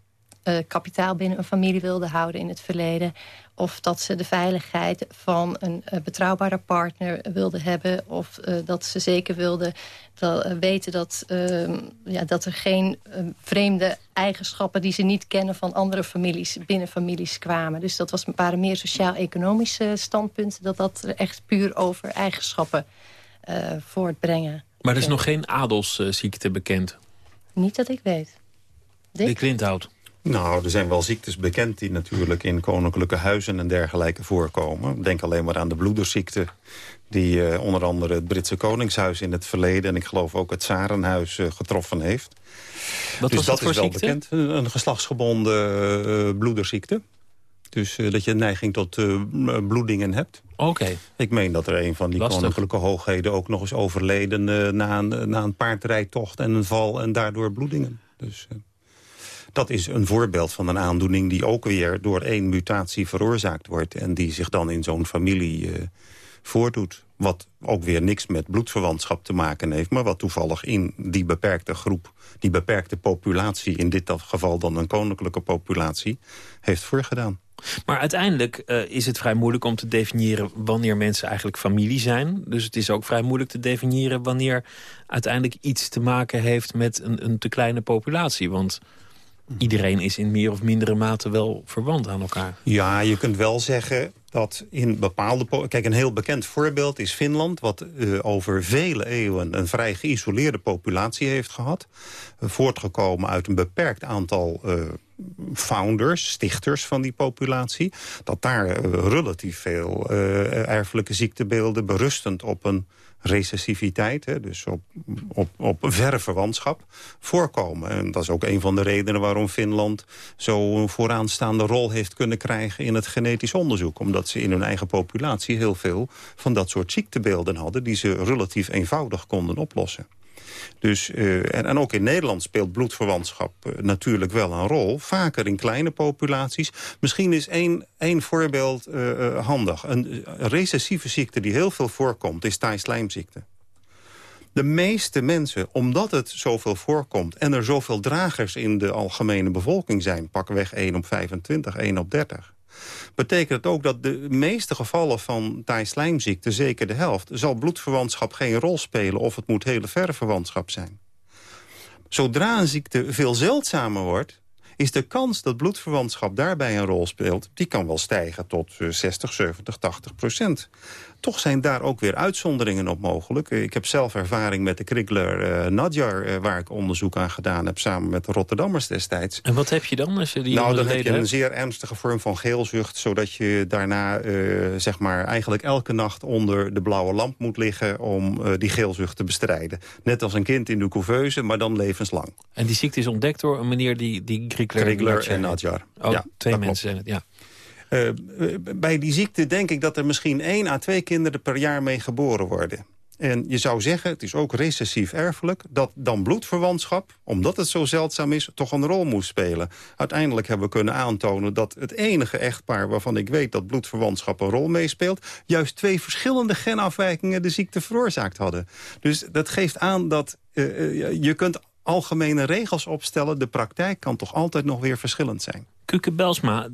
uh, kapitaal binnen een familie wilden houden in het verleden. Of dat ze de veiligheid van een uh, betrouwbare partner wilden hebben. Of uh, dat ze zeker wilden dat, weten dat, ehm, ja, dat er geen vreemde eigenschappen... die ze niet kennen van andere families binnen families kwamen. Dus dat was, waren meer sociaal-economische standpunten... dat dat er echt puur over eigenschappen voortbrengen. Maar er is nog geen adelsziekte bekend? Niet dat ik weet. Dick? De Klinthout. Nou, er zijn wel ziektes bekend die natuurlijk in koninklijke huizen en dergelijke voorkomen. Denk alleen maar aan de bloederziekte die uh, onder andere het Britse Koningshuis in het verleden... en ik geloof ook het Zarenhuis uh, getroffen heeft. Wat dus dat is wel ziekte? bekend. Een, een geslachtsgebonden uh, bloederziekte. Dus dat je een neiging tot bloedingen hebt. Oké. Ik meen dat er een van die Lastig. koninklijke hoogheden... ook nog eens overleden na, een, na een paardrijtocht en een val... en daardoor bloedingen. Dus... Dat is een voorbeeld van een aandoening die ook weer door één mutatie veroorzaakt wordt... en die zich dan in zo'n familie uh, voordoet. Wat ook weer niks met bloedverwantschap te maken heeft... maar wat toevallig in die beperkte groep, die beperkte populatie... in dit geval dan een koninklijke populatie, heeft voorgedaan. Maar uiteindelijk uh, is het vrij moeilijk om te definiëren wanneer mensen eigenlijk familie zijn. Dus het is ook vrij moeilijk te definiëren wanneer uiteindelijk iets te maken heeft met een, een te kleine populatie. Want iedereen is in meer of mindere mate wel verwant aan elkaar. Ja, je kunt wel zeggen dat in bepaalde... Kijk, een heel bekend voorbeeld is Finland... wat uh, over vele eeuwen een vrij geïsoleerde populatie heeft gehad. Voortgekomen uit een beperkt aantal uh, founders, stichters van die populatie. Dat daar relatief veel erfelijke ziektebeelden... berustend op een recessiviteit, hè, dus op, op, op verre verwantschap, voorkomen. En dat is ook een van de redenen waarom Finland zo'n vooraanstaande rol heeft kunnen krijgen in het genetisch onderzoek. Omdat ze in hun eigen populatie heel veel van dat soort ziektebeelden hadden die ze relatief eenvoudig konden oplossen. Dus, uh, en, ook in Nederland speelt bloedverwantschap uh, natuurlijk wel een rol. Vaker in kleine populaties. Misschien is één, één voorbeeld uh, handig. Een recessieve ziekte die heel veel voorkomt is taaislijmziekte. De meeste mensen, omdat het zoveel voorkomt... en er zoveel dragers in de algemene bevolking zijn... pakweg 1 op 25, 1 op 30 betekent het ook dat de meeste gevallen van taaislijmziekte, zeker de helft, zal bloedverwantschap geen rol spelen of het moet hele verre verwantschap zijn. Zodra een ziekte veel zeldzamer wordt, is de kans dat bloedverwantschap daarbij een rol speelt... die kan wel stijgen tot 60, 70, 80 procent. Toch zijn daar ook weer uitzonderingen op mogelijk. Ik heb zelf ervaring met de Krigler uh, Nadjar... Uh, waar ik onderzoek aan gedaan heb samen met de Rotterdammers destijds. En wat heb je dan als je die Nou, dan heb je een zeer ernstige vorm van geelzucht... zodat je daarna uh, zeg maar eigenlijk elke nacht onder de blauwe lamp moet liggen... om die geelzucht te bestrijden. Net als een kind in de couveuse, maar dan levenslang. En die ziekte is ontdekt door een meneer die, die Krigler en Nadjar. Oh, ja, twee mensen zijn het, ja. Uh, bij die ziekte denk ik dat er misschien één à twee kinderen per jaar mee geboren worden. En je zou zeggen, het is ook recessief erfelijk... dat dan bloedverwantschap, omdat het zo zeldzaam is... toch een rol moest spelen. Uiteindelijk hebben we kunnen aantonen dat het enige echtpaar... waarvan ik weet dat bloedverwantschap een rol meespeelt... juist twee verschillende genafwijkingen de ziekte veroorzaakt hadden. Dus dat geeft aan dat uh, je kunt algemene regels opstellen. De praktijk kan toch altijd nog weer verschillend zijn. Kuke Belsma,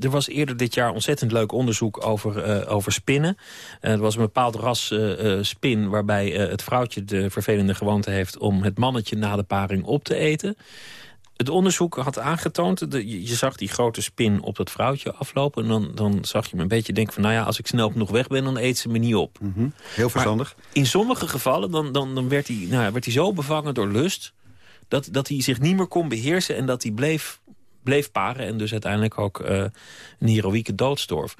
er was eerder dit jaar ontzettend leuk onderzoek over, uh, over spinnen. Uh, er was een bepaald ras uh, spin waarbij het vrouwtje de vervelende gewoonte heeft... om het mannetje na de paring op te eten. Het onderzoek had aangetoond, de, je, zag die grote spin op dat vrouwtje aflopen... en dan, dan zag je me een beetje denken van... nou ja, als ik snel genoeg weg ben, dan eet ze me niet op. Mm -hmm. Heel verstandig. Maar in sommige gevallen dan, dan, dan werd, hij, nou, werd hij zo bevangen door lust... Dat, dat hij zich niet meer kon beheersen en dat hij bleef bleef paren en dus uiteindelijk ook uh, een heroïeke doodstorf.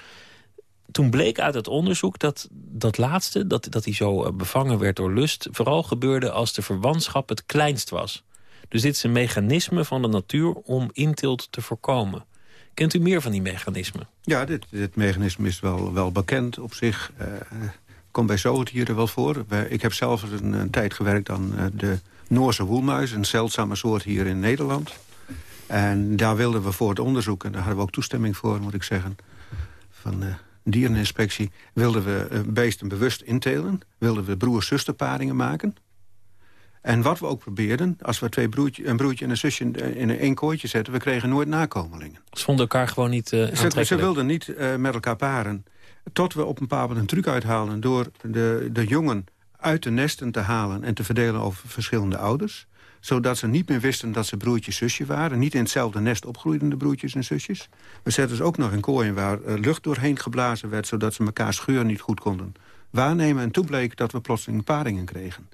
Toen bleek uit het onderzoek dat dat laatste, dat, dat hij zo bevangen werd door lust... vooral gebeurde als de verwantschap het kleinst was. Dus dit is een mechanisme van de natuur om inteelt te voorkomen. Kent u meer van die mechanismen? Ja, dit, dit mechanisme is wel, wel bekend op zich. Uh, komt bij zoogdieren wel voor. Ik heb zelf een, tijd gewerkt aan de Noorse woelmuis... een zeldzame soort hier in Nederland... En daar wilden we voor het onderzoek, en daar hadden we ook toestemming voor, moet ik zeggen... van uh, diereninspectie... wilden we beesten bewust intelen. Wilden we broer-zusterparingen maken. En wat we ook probeerden, als we twee broertje, een broertje en een zusje in een één kooitje zetten... we kregen nooit nakomelingen. Ze vonden elkaar gewoon niet uh, ze, ze, wilden niet uh, met elkaar paren. Tot we op een bepaald moment een truc uithalen... door de, de jongen uit de nesten te halen en te verdelen over verschillende ouders zodat ze niet meer wisten dat ze broertjes-zusje waren. Niet in hetzelfde nest opgroeiden de broertjes en zusjes. We zetten ze ook nog in kooien waar uh, lucht doorheen geblazen werd... zodat ze elkaar scheur niet goed konden waarnemen. En toen bleek dat we plotseling paringen kregen.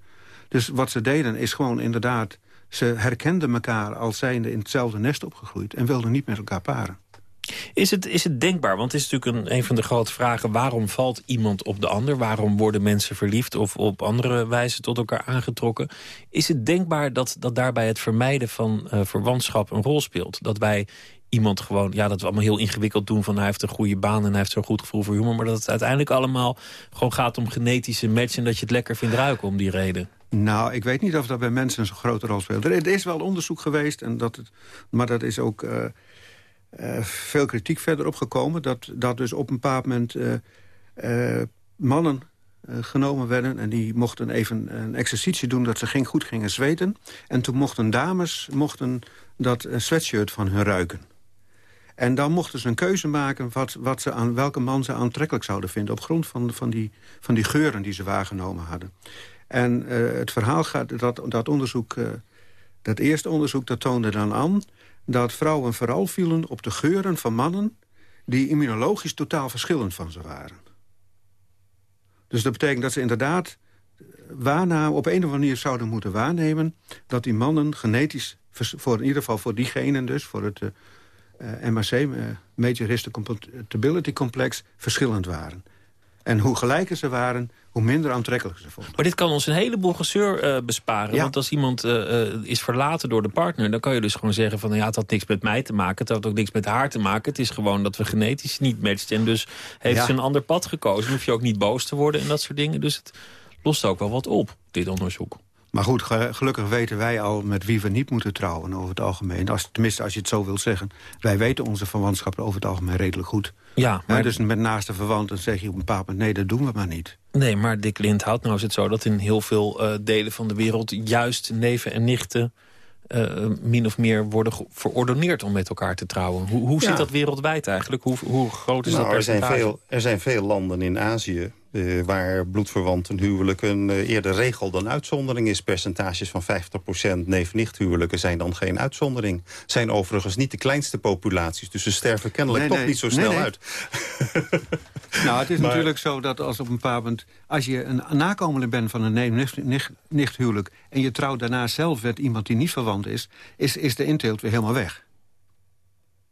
Dus wat ze deden is gewoon inderdaad... ze herkenden elkaar als zijnde in hetzelfde nest opgegroeid... en wilden niet met elkaar paren. Is het, is het denkbaar? Want het is natuurlijk een, een van de grote vragen... waarom valt iemand op de ander? Waarom worden mensen verliefd of op andere wijze tot elkaar aangetrokken? Is het denkbaar dat, dat daarbij het vermijden van uh, verwantschap een rol speelt? Dat wij iemand gewoon, ja, dat we allemaal heel ingewikkeld doen... van hij heeft een goede baan en hij heeft zo'n goed gevoel voor humor... maar dat het uiteindelijk allemaal gewoon gaat om genetische match... en dat je het lekker vindt ruiken om die reden. Nou, ik weet niet of dat bij mensen zo'n grote rol speelt. Er is wel onderzoek geweest, en dat het, maar dat is ook uh, veel kritiek verder opgekomen... dat, dat dus op een bepaald moment uh, mannen genomen werden... en die mochten even een exercitie doen dat ze ging, goed gingen zweten. En toen mochten dames mochten dat sweatshirt van hun ruiken. En dan mochten ze een keuze maken wat, wat ze aan, welke man ze aantrekkelijk zouden vinden... op grond van, van, die, van die geuren die ze waargenomen hadden. En het verhaal gaat, dat, dat onderzoek, dat eerste onderzoek, dat toonde dan aan... dat vrouwen vooral vielen op de geuren van mannen... die immunologisch totaal verschillend van ze waren. Dus dat betekent dat ze inderdaad waarnamen, op een of andere manier zouden moeten waarnemen... dat die mannen genetisch, voor, in ieder geval voor diegenen dus... voor het uh, MRC, uh, Major Histocompatibility Complex, verschillend waren. En hoe gelijker ze waren, hoe minder aantrekkelijk ze vonden. Maar dit kan ons een heleboel gezeur uh, besparen. Want als iemand uh, is verlaten door de partner... dan kan je dus gewoon zeggen van... Nou ja, het had niks met mij te maken. Het had ook niks met haar te maken. Het is gewoon dat we genetisch niet matchten. En dus heeft ja. ze een ander pad gekozen. Dan hoef je ook niet boos te worden en dat soort dingen. Dus het lost ook wel wat op, dit onderzoek. Maar goed, gelukkig weten wij al met wie we niet moeten trouwen over het algemeen. Als, tenminste, als je het zo wilt zeggen. Wij weten onze verwantschap over het algemeen redelijk goed. Ja, maar... dus met naaste verwanten zeg je op een bepaald moment... nee, dat doen we maar niet. Nee, maar Dick Lindhout, nou is het zo dat in heel veel uh, delen van de wereld... juist neven en nichten uh, min of meer worden verordoneerd om met elkaar te trouwen. Hoe, hoe ja. zit dat wereldwijd eigenlijk? Hoe, hoe groot is nou, dat percentage? Er zijn, veel, er zijn veel landen in Azië uh, waar bloedverwanten huwelijk een uh, eerder regel dan uitzondering is. Percentages van 50% neef-nicht huwelijken zijn dan geen uitzondering. Zijn overigens niet de kleinste populaties. Dus ze sterven kennelijk nee, toch nee, niet zo nee, snel nee. uit. [laughs] nou, het is maar, natuurlijk zo dat als op een bepaald moment... als je een nakomeling bent van een neef-nicht huwelijk... en je trouwt daarna zelf met iemand die niet verwant is... is, is de inteelt weer helemaal weg.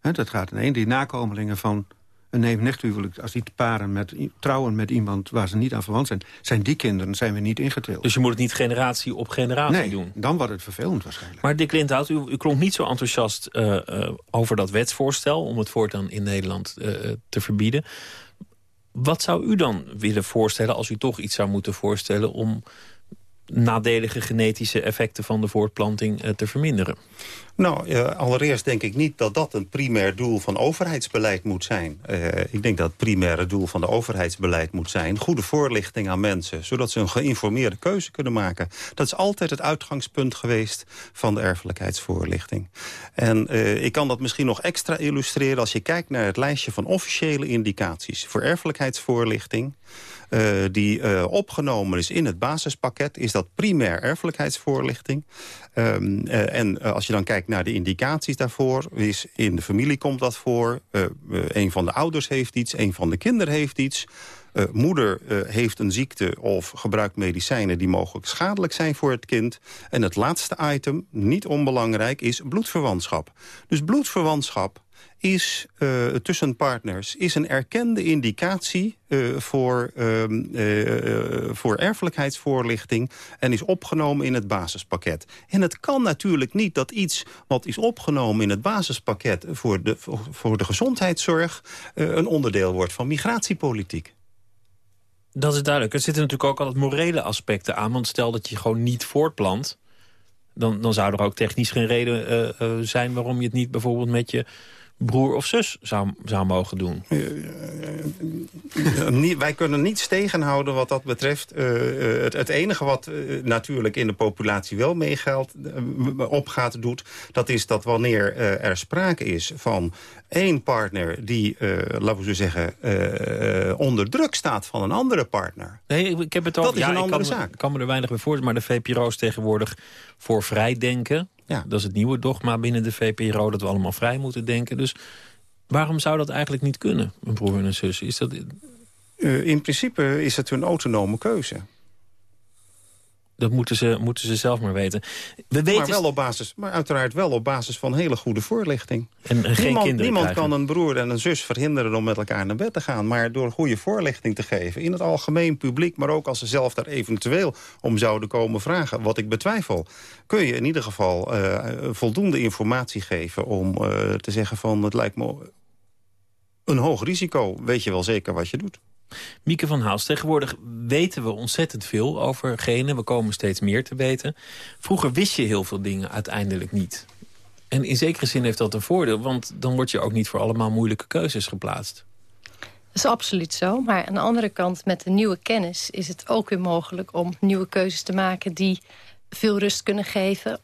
He, dat gaat ineens. Die nakomelingen van een neef-nichthuwelijk... als die paren met, trouwen met iemand waar ze niet aan verwant zijn... zijn die kinderen zijn we niet ingeteeld. Dus je moet het niet generatie op generatie nee, doen? dan wordt het vervelend waarschijnlijk. Maar Dick Lindhout, u, u klonk niet zo enthousiast uh, uh, over dat wetsvoorstel... om het voortaan in Nederland uh, te verbieden. Wat zou u dan willen voorstellen als u toch iets zou moeten voorstellen... om nadelige genetische effecten van de voortplanting uh, te verminderen? Nou, uh, allereerst denk ik niet dat dat een primair doel van overheidsbeleid moet zijn. Uh, ik denk dat het primaire doel van de overheidsbeleid moet zijn... goede voorlichting aan mensen, zodat ze een geïnformeerde keuze kunnen maken. Dat is altijd het uitgangspunt geweest van de erfelijkheidsvoorlichting. En ik kan dat misschien nog extra illustreren... als je kijkt naar het lijstje van officiële indicaties... voor erfelijkheidsvoorlichting... Uh, die uh, opgenomen is in het basispakket... is dat primair erfelijkheidsvoorlichting. Um, uh, en als je dan kijkt naar de indicaties daarvoor... is in de familie komt dat voor. een van de ouders heeft iets, een van de kinderen heeft iets... Moeder heeft een ziekte of gebruikt medicijnen die mogelijk schadelijk zijn voor het kind. En het laatste item, niet onbelangrijk, is bloedverwantschap. Dus bloedverwantschap is uh, tussen partners is een erkende indicatie uh, voor, uh, voor erfelijkheidsvoorlichting... en is opgenomen in het basispakket. En het kan natuurlijk niet dat iets wat is opgenomen in het basispakket... voor de, voor de gezondheidszorg een onderdeel wordt van migratiepolitiek. Dat is duidelijk. Er zitten natuurlijk ook altijd morele aspecten aan. Want stel dat je gewoon niet voortplant... dan, dan zou er ook technisch geen reden zijn waarom je het niet bijvoorbeeld met je broer of zus zou, zou mogen doen. Wij kunnen niets tegenhouden wat dat betreft. het, het, enige wat natuurlijk in de populatie wel meegeldt, opgaat, doet... dat is dat wanneer er sprake is van één partner die, laten we zo zeggen, onder druk staat van een andere partner. Nee, ik heb het al. Dat is een andere ik kan, zaak. Ik kan me er weinig bij voorstellen, maar de VPRO is tegenwoordig voor vrijdenken. Ja. Dat is het nieuwe dogma binnen de VPRO, dat we allemaal vrij moeten denken. Dus waarom zou dat eigenlijk niet kunnen, een broer en een zus? Is dat... in principe is het hun autonome keuze. Dat moeten ze, moeten ze zelf maar weten. We weten maar, wel op basis, maar uiteraard wel op basis van hele goede voorlichting. En, en geen niemand, kinderen niemand krijgen. kan een broer en een zus verhinderen om met elkaar naar bed te gaan. Maar door goede voorlichting te geven in het algemeen publiek... maar ook als ze zelf daar eventueel om zouden komen vragen... wat ik betwijfel, kun je in ieder geval uh, voldoende informatie geven... om uh, te zeggen van het lijkt me een hoog risico. Weet je wel zeker wat je doet. Mieke van Haals, tegenwoordig weten we ontzettend veel over genen. We komen steeds meer te weten. Vroeger wist je heel veel dingen uiteindelijk niet. En in zekere zin heeft dat een voordeel, want dan word je ook niet voor allemaal moeilijke keuzes geplaatst. Dat is absoluut zo. Maar aan de andere kant, met de nieuwe kennis... is het ook weer mogelijk om nieuwe keuzes te maken... die veel rust kunnen geven,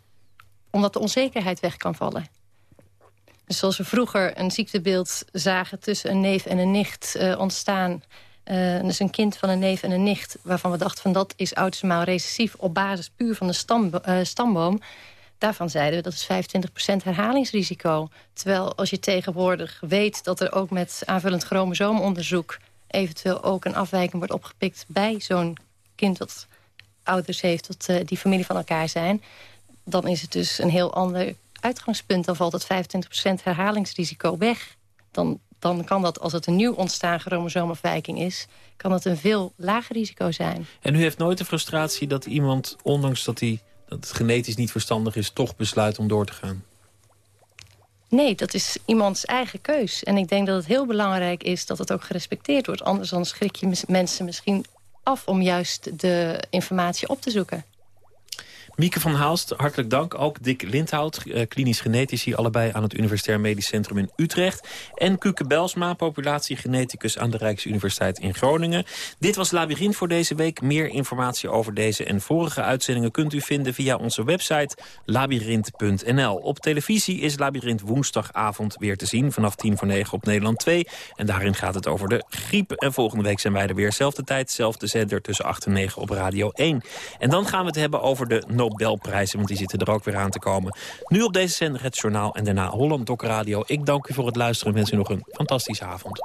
omdat de onzekerheid weg kan vallen. Dus zoals we vroeger een ziektebeeld zagen tussen een neef en een nicht uh, ontstaan... Uh, dus een kind van een neef en een nicht... waarvan we dachten van dat is autosomaal recessief... op basis puur van de stam, uh, stamboom. Daarvan zeiden we dat is 25% herhalingsrisico. Terwijl als je tegenwoordig weet dat er ook met aanvullend chromosoomonderzoek... eventueel ook een afwijking wordt opgepikt bij zo'n kind... dat ouders heeft, dat die familie van elkaar zijn... dan is het dus een heel ander uitgangspunt. Dan valt het 25% herhalingsrisico weg. Dan dan kan dat, als het een nieuw ontstaan chromosoomafwijking is... kan dat een veel lager risico zijn. En u heeft nooit de frustratie dat iemand, ondanks dat, hij, dat het genetisch niet verstandig is... toch besluit om door te gaan? Nee, dat is iemands eigen keus. En ik denk dat het heel belangrijk is dat het ook gerespecteerd wordt. Anders dan schrik je mensen misschien af om juist de informatie op te zoeken. Mieke van Haalst, hartelijk dank. Ook Dick Lindhout, klinisch genetici, allebei aan het Universitair Medisch Centrum in Utrecht. En Kuke Belsma, populatiegeneticus aan de Rijksuniversiteit in Groningen. Dit was Labyrinth voor deze week. Meer informatie over deze en vorige uitzendingen kunt u vinden via onze website labyrinth.nl. Op televisie is Labyrinth woensdagavond weer te zien, vanaf tien voor negen op Nederland 2. En daarin gaat het over de griep. En volgende week zijn wij er weer, zelfde tijd, zelfde zender, tussen 8 en 9 op Radio 1. En dan gaan we het hebben over de Nobelprijzen, want die zitten er ook weer aan te komen. Nu op deze zender het journaal en daarna Holland Doc Radio. Ik dank u voor het luisteren en wens u nog een fantastische avond.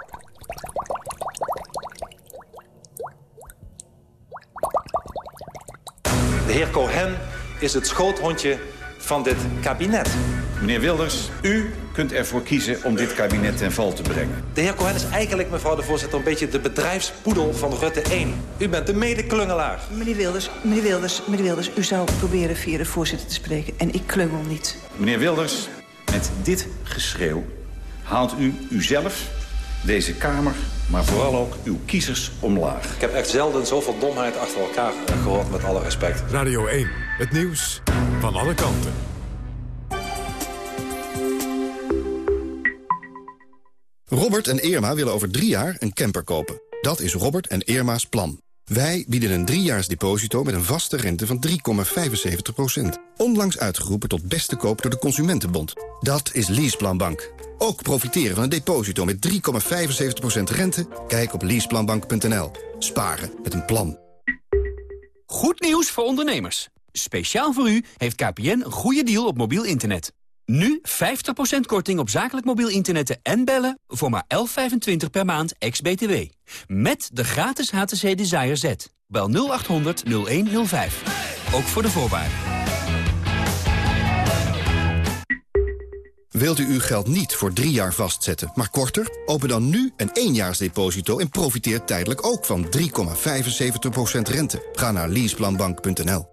De heer Cohen is het schoothondje van dit kabinet. Meneer Wilders, u kunt ervoor kiezen om dit kabinet ten val te brengen. De heer Cohen is eigenlijk, mevrouw de voorzitter, een beetje de bedrijfspoedel van Rutte 1. U bent de medeklungelaar. Meneer Wilders, meneer Wilders, meneer Wilders, u zou proberen via de voorzitter te spreken. En ik klungel niet. Meneer Wilders, met dit geschreeuw haalt u uzelf, deze Kamer, maar vooral ook uw kiezers omlaag. Ik heb echt zelden zoveel domheid achter elkaar gehoord, met alle respect. Radio 1, het nieuws van alle kanten. Robert en Irma willen over drie jaar een camper kopen. Dat is Robert en Irma's plan. Wij bieden een driejaars deposito met een vaste rente van 3,75%. Onlangs uitgeroepen tot beste koop door de Consumentenbond. Dat is Leaseplanbank. Ook profiteren van een deposito met 3,75% rente? Kijk op leaseplanbank.nl. Sparen met een plan. Goed nieuws voor ondernemers. Speciaal voor u heeft KPN een goede deal op mobiel internet. Nu 50% korting op zakelijk mobiel internet en bellen voor maar 11,25 per maand ex-BTW. Met de gratis HTC Desire Z. Bel 0800 0105. Ook voor de voorwaarden. Wilt u uw geld niet voor drie jaar vastzetten, maar korter? Open dan nu een éénjaarsdeposito en profiteer tijdelijk ook van 3,75% rente. Ga naar leaseplanbank.nl.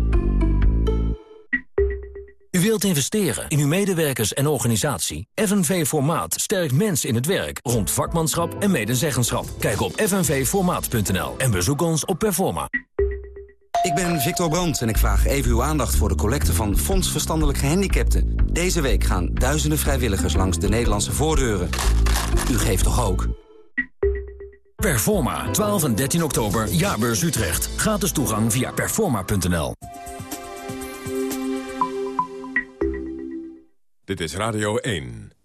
U wilt investeren in uw medewerkers en organisatie? FNV Formaat sterkt mensen in het werk rond vakmanschap en medezeggenschap. Kijk op fnvformaat.nl en bezoek ons op Performa. Ik ben Victor Brandt en ik vraag even uw aandacht voor de collecte van Fonds Verstandelijk Gehandicapten. Deze week gaan duizenden vrijwilligers langs de Nederlandse voordeuren. U geeft toch ook? Performa, 12 en 13 oktober, Jaarbeurs Utrecht. Gratis toegang via performa.nl. Dit is Radio 1.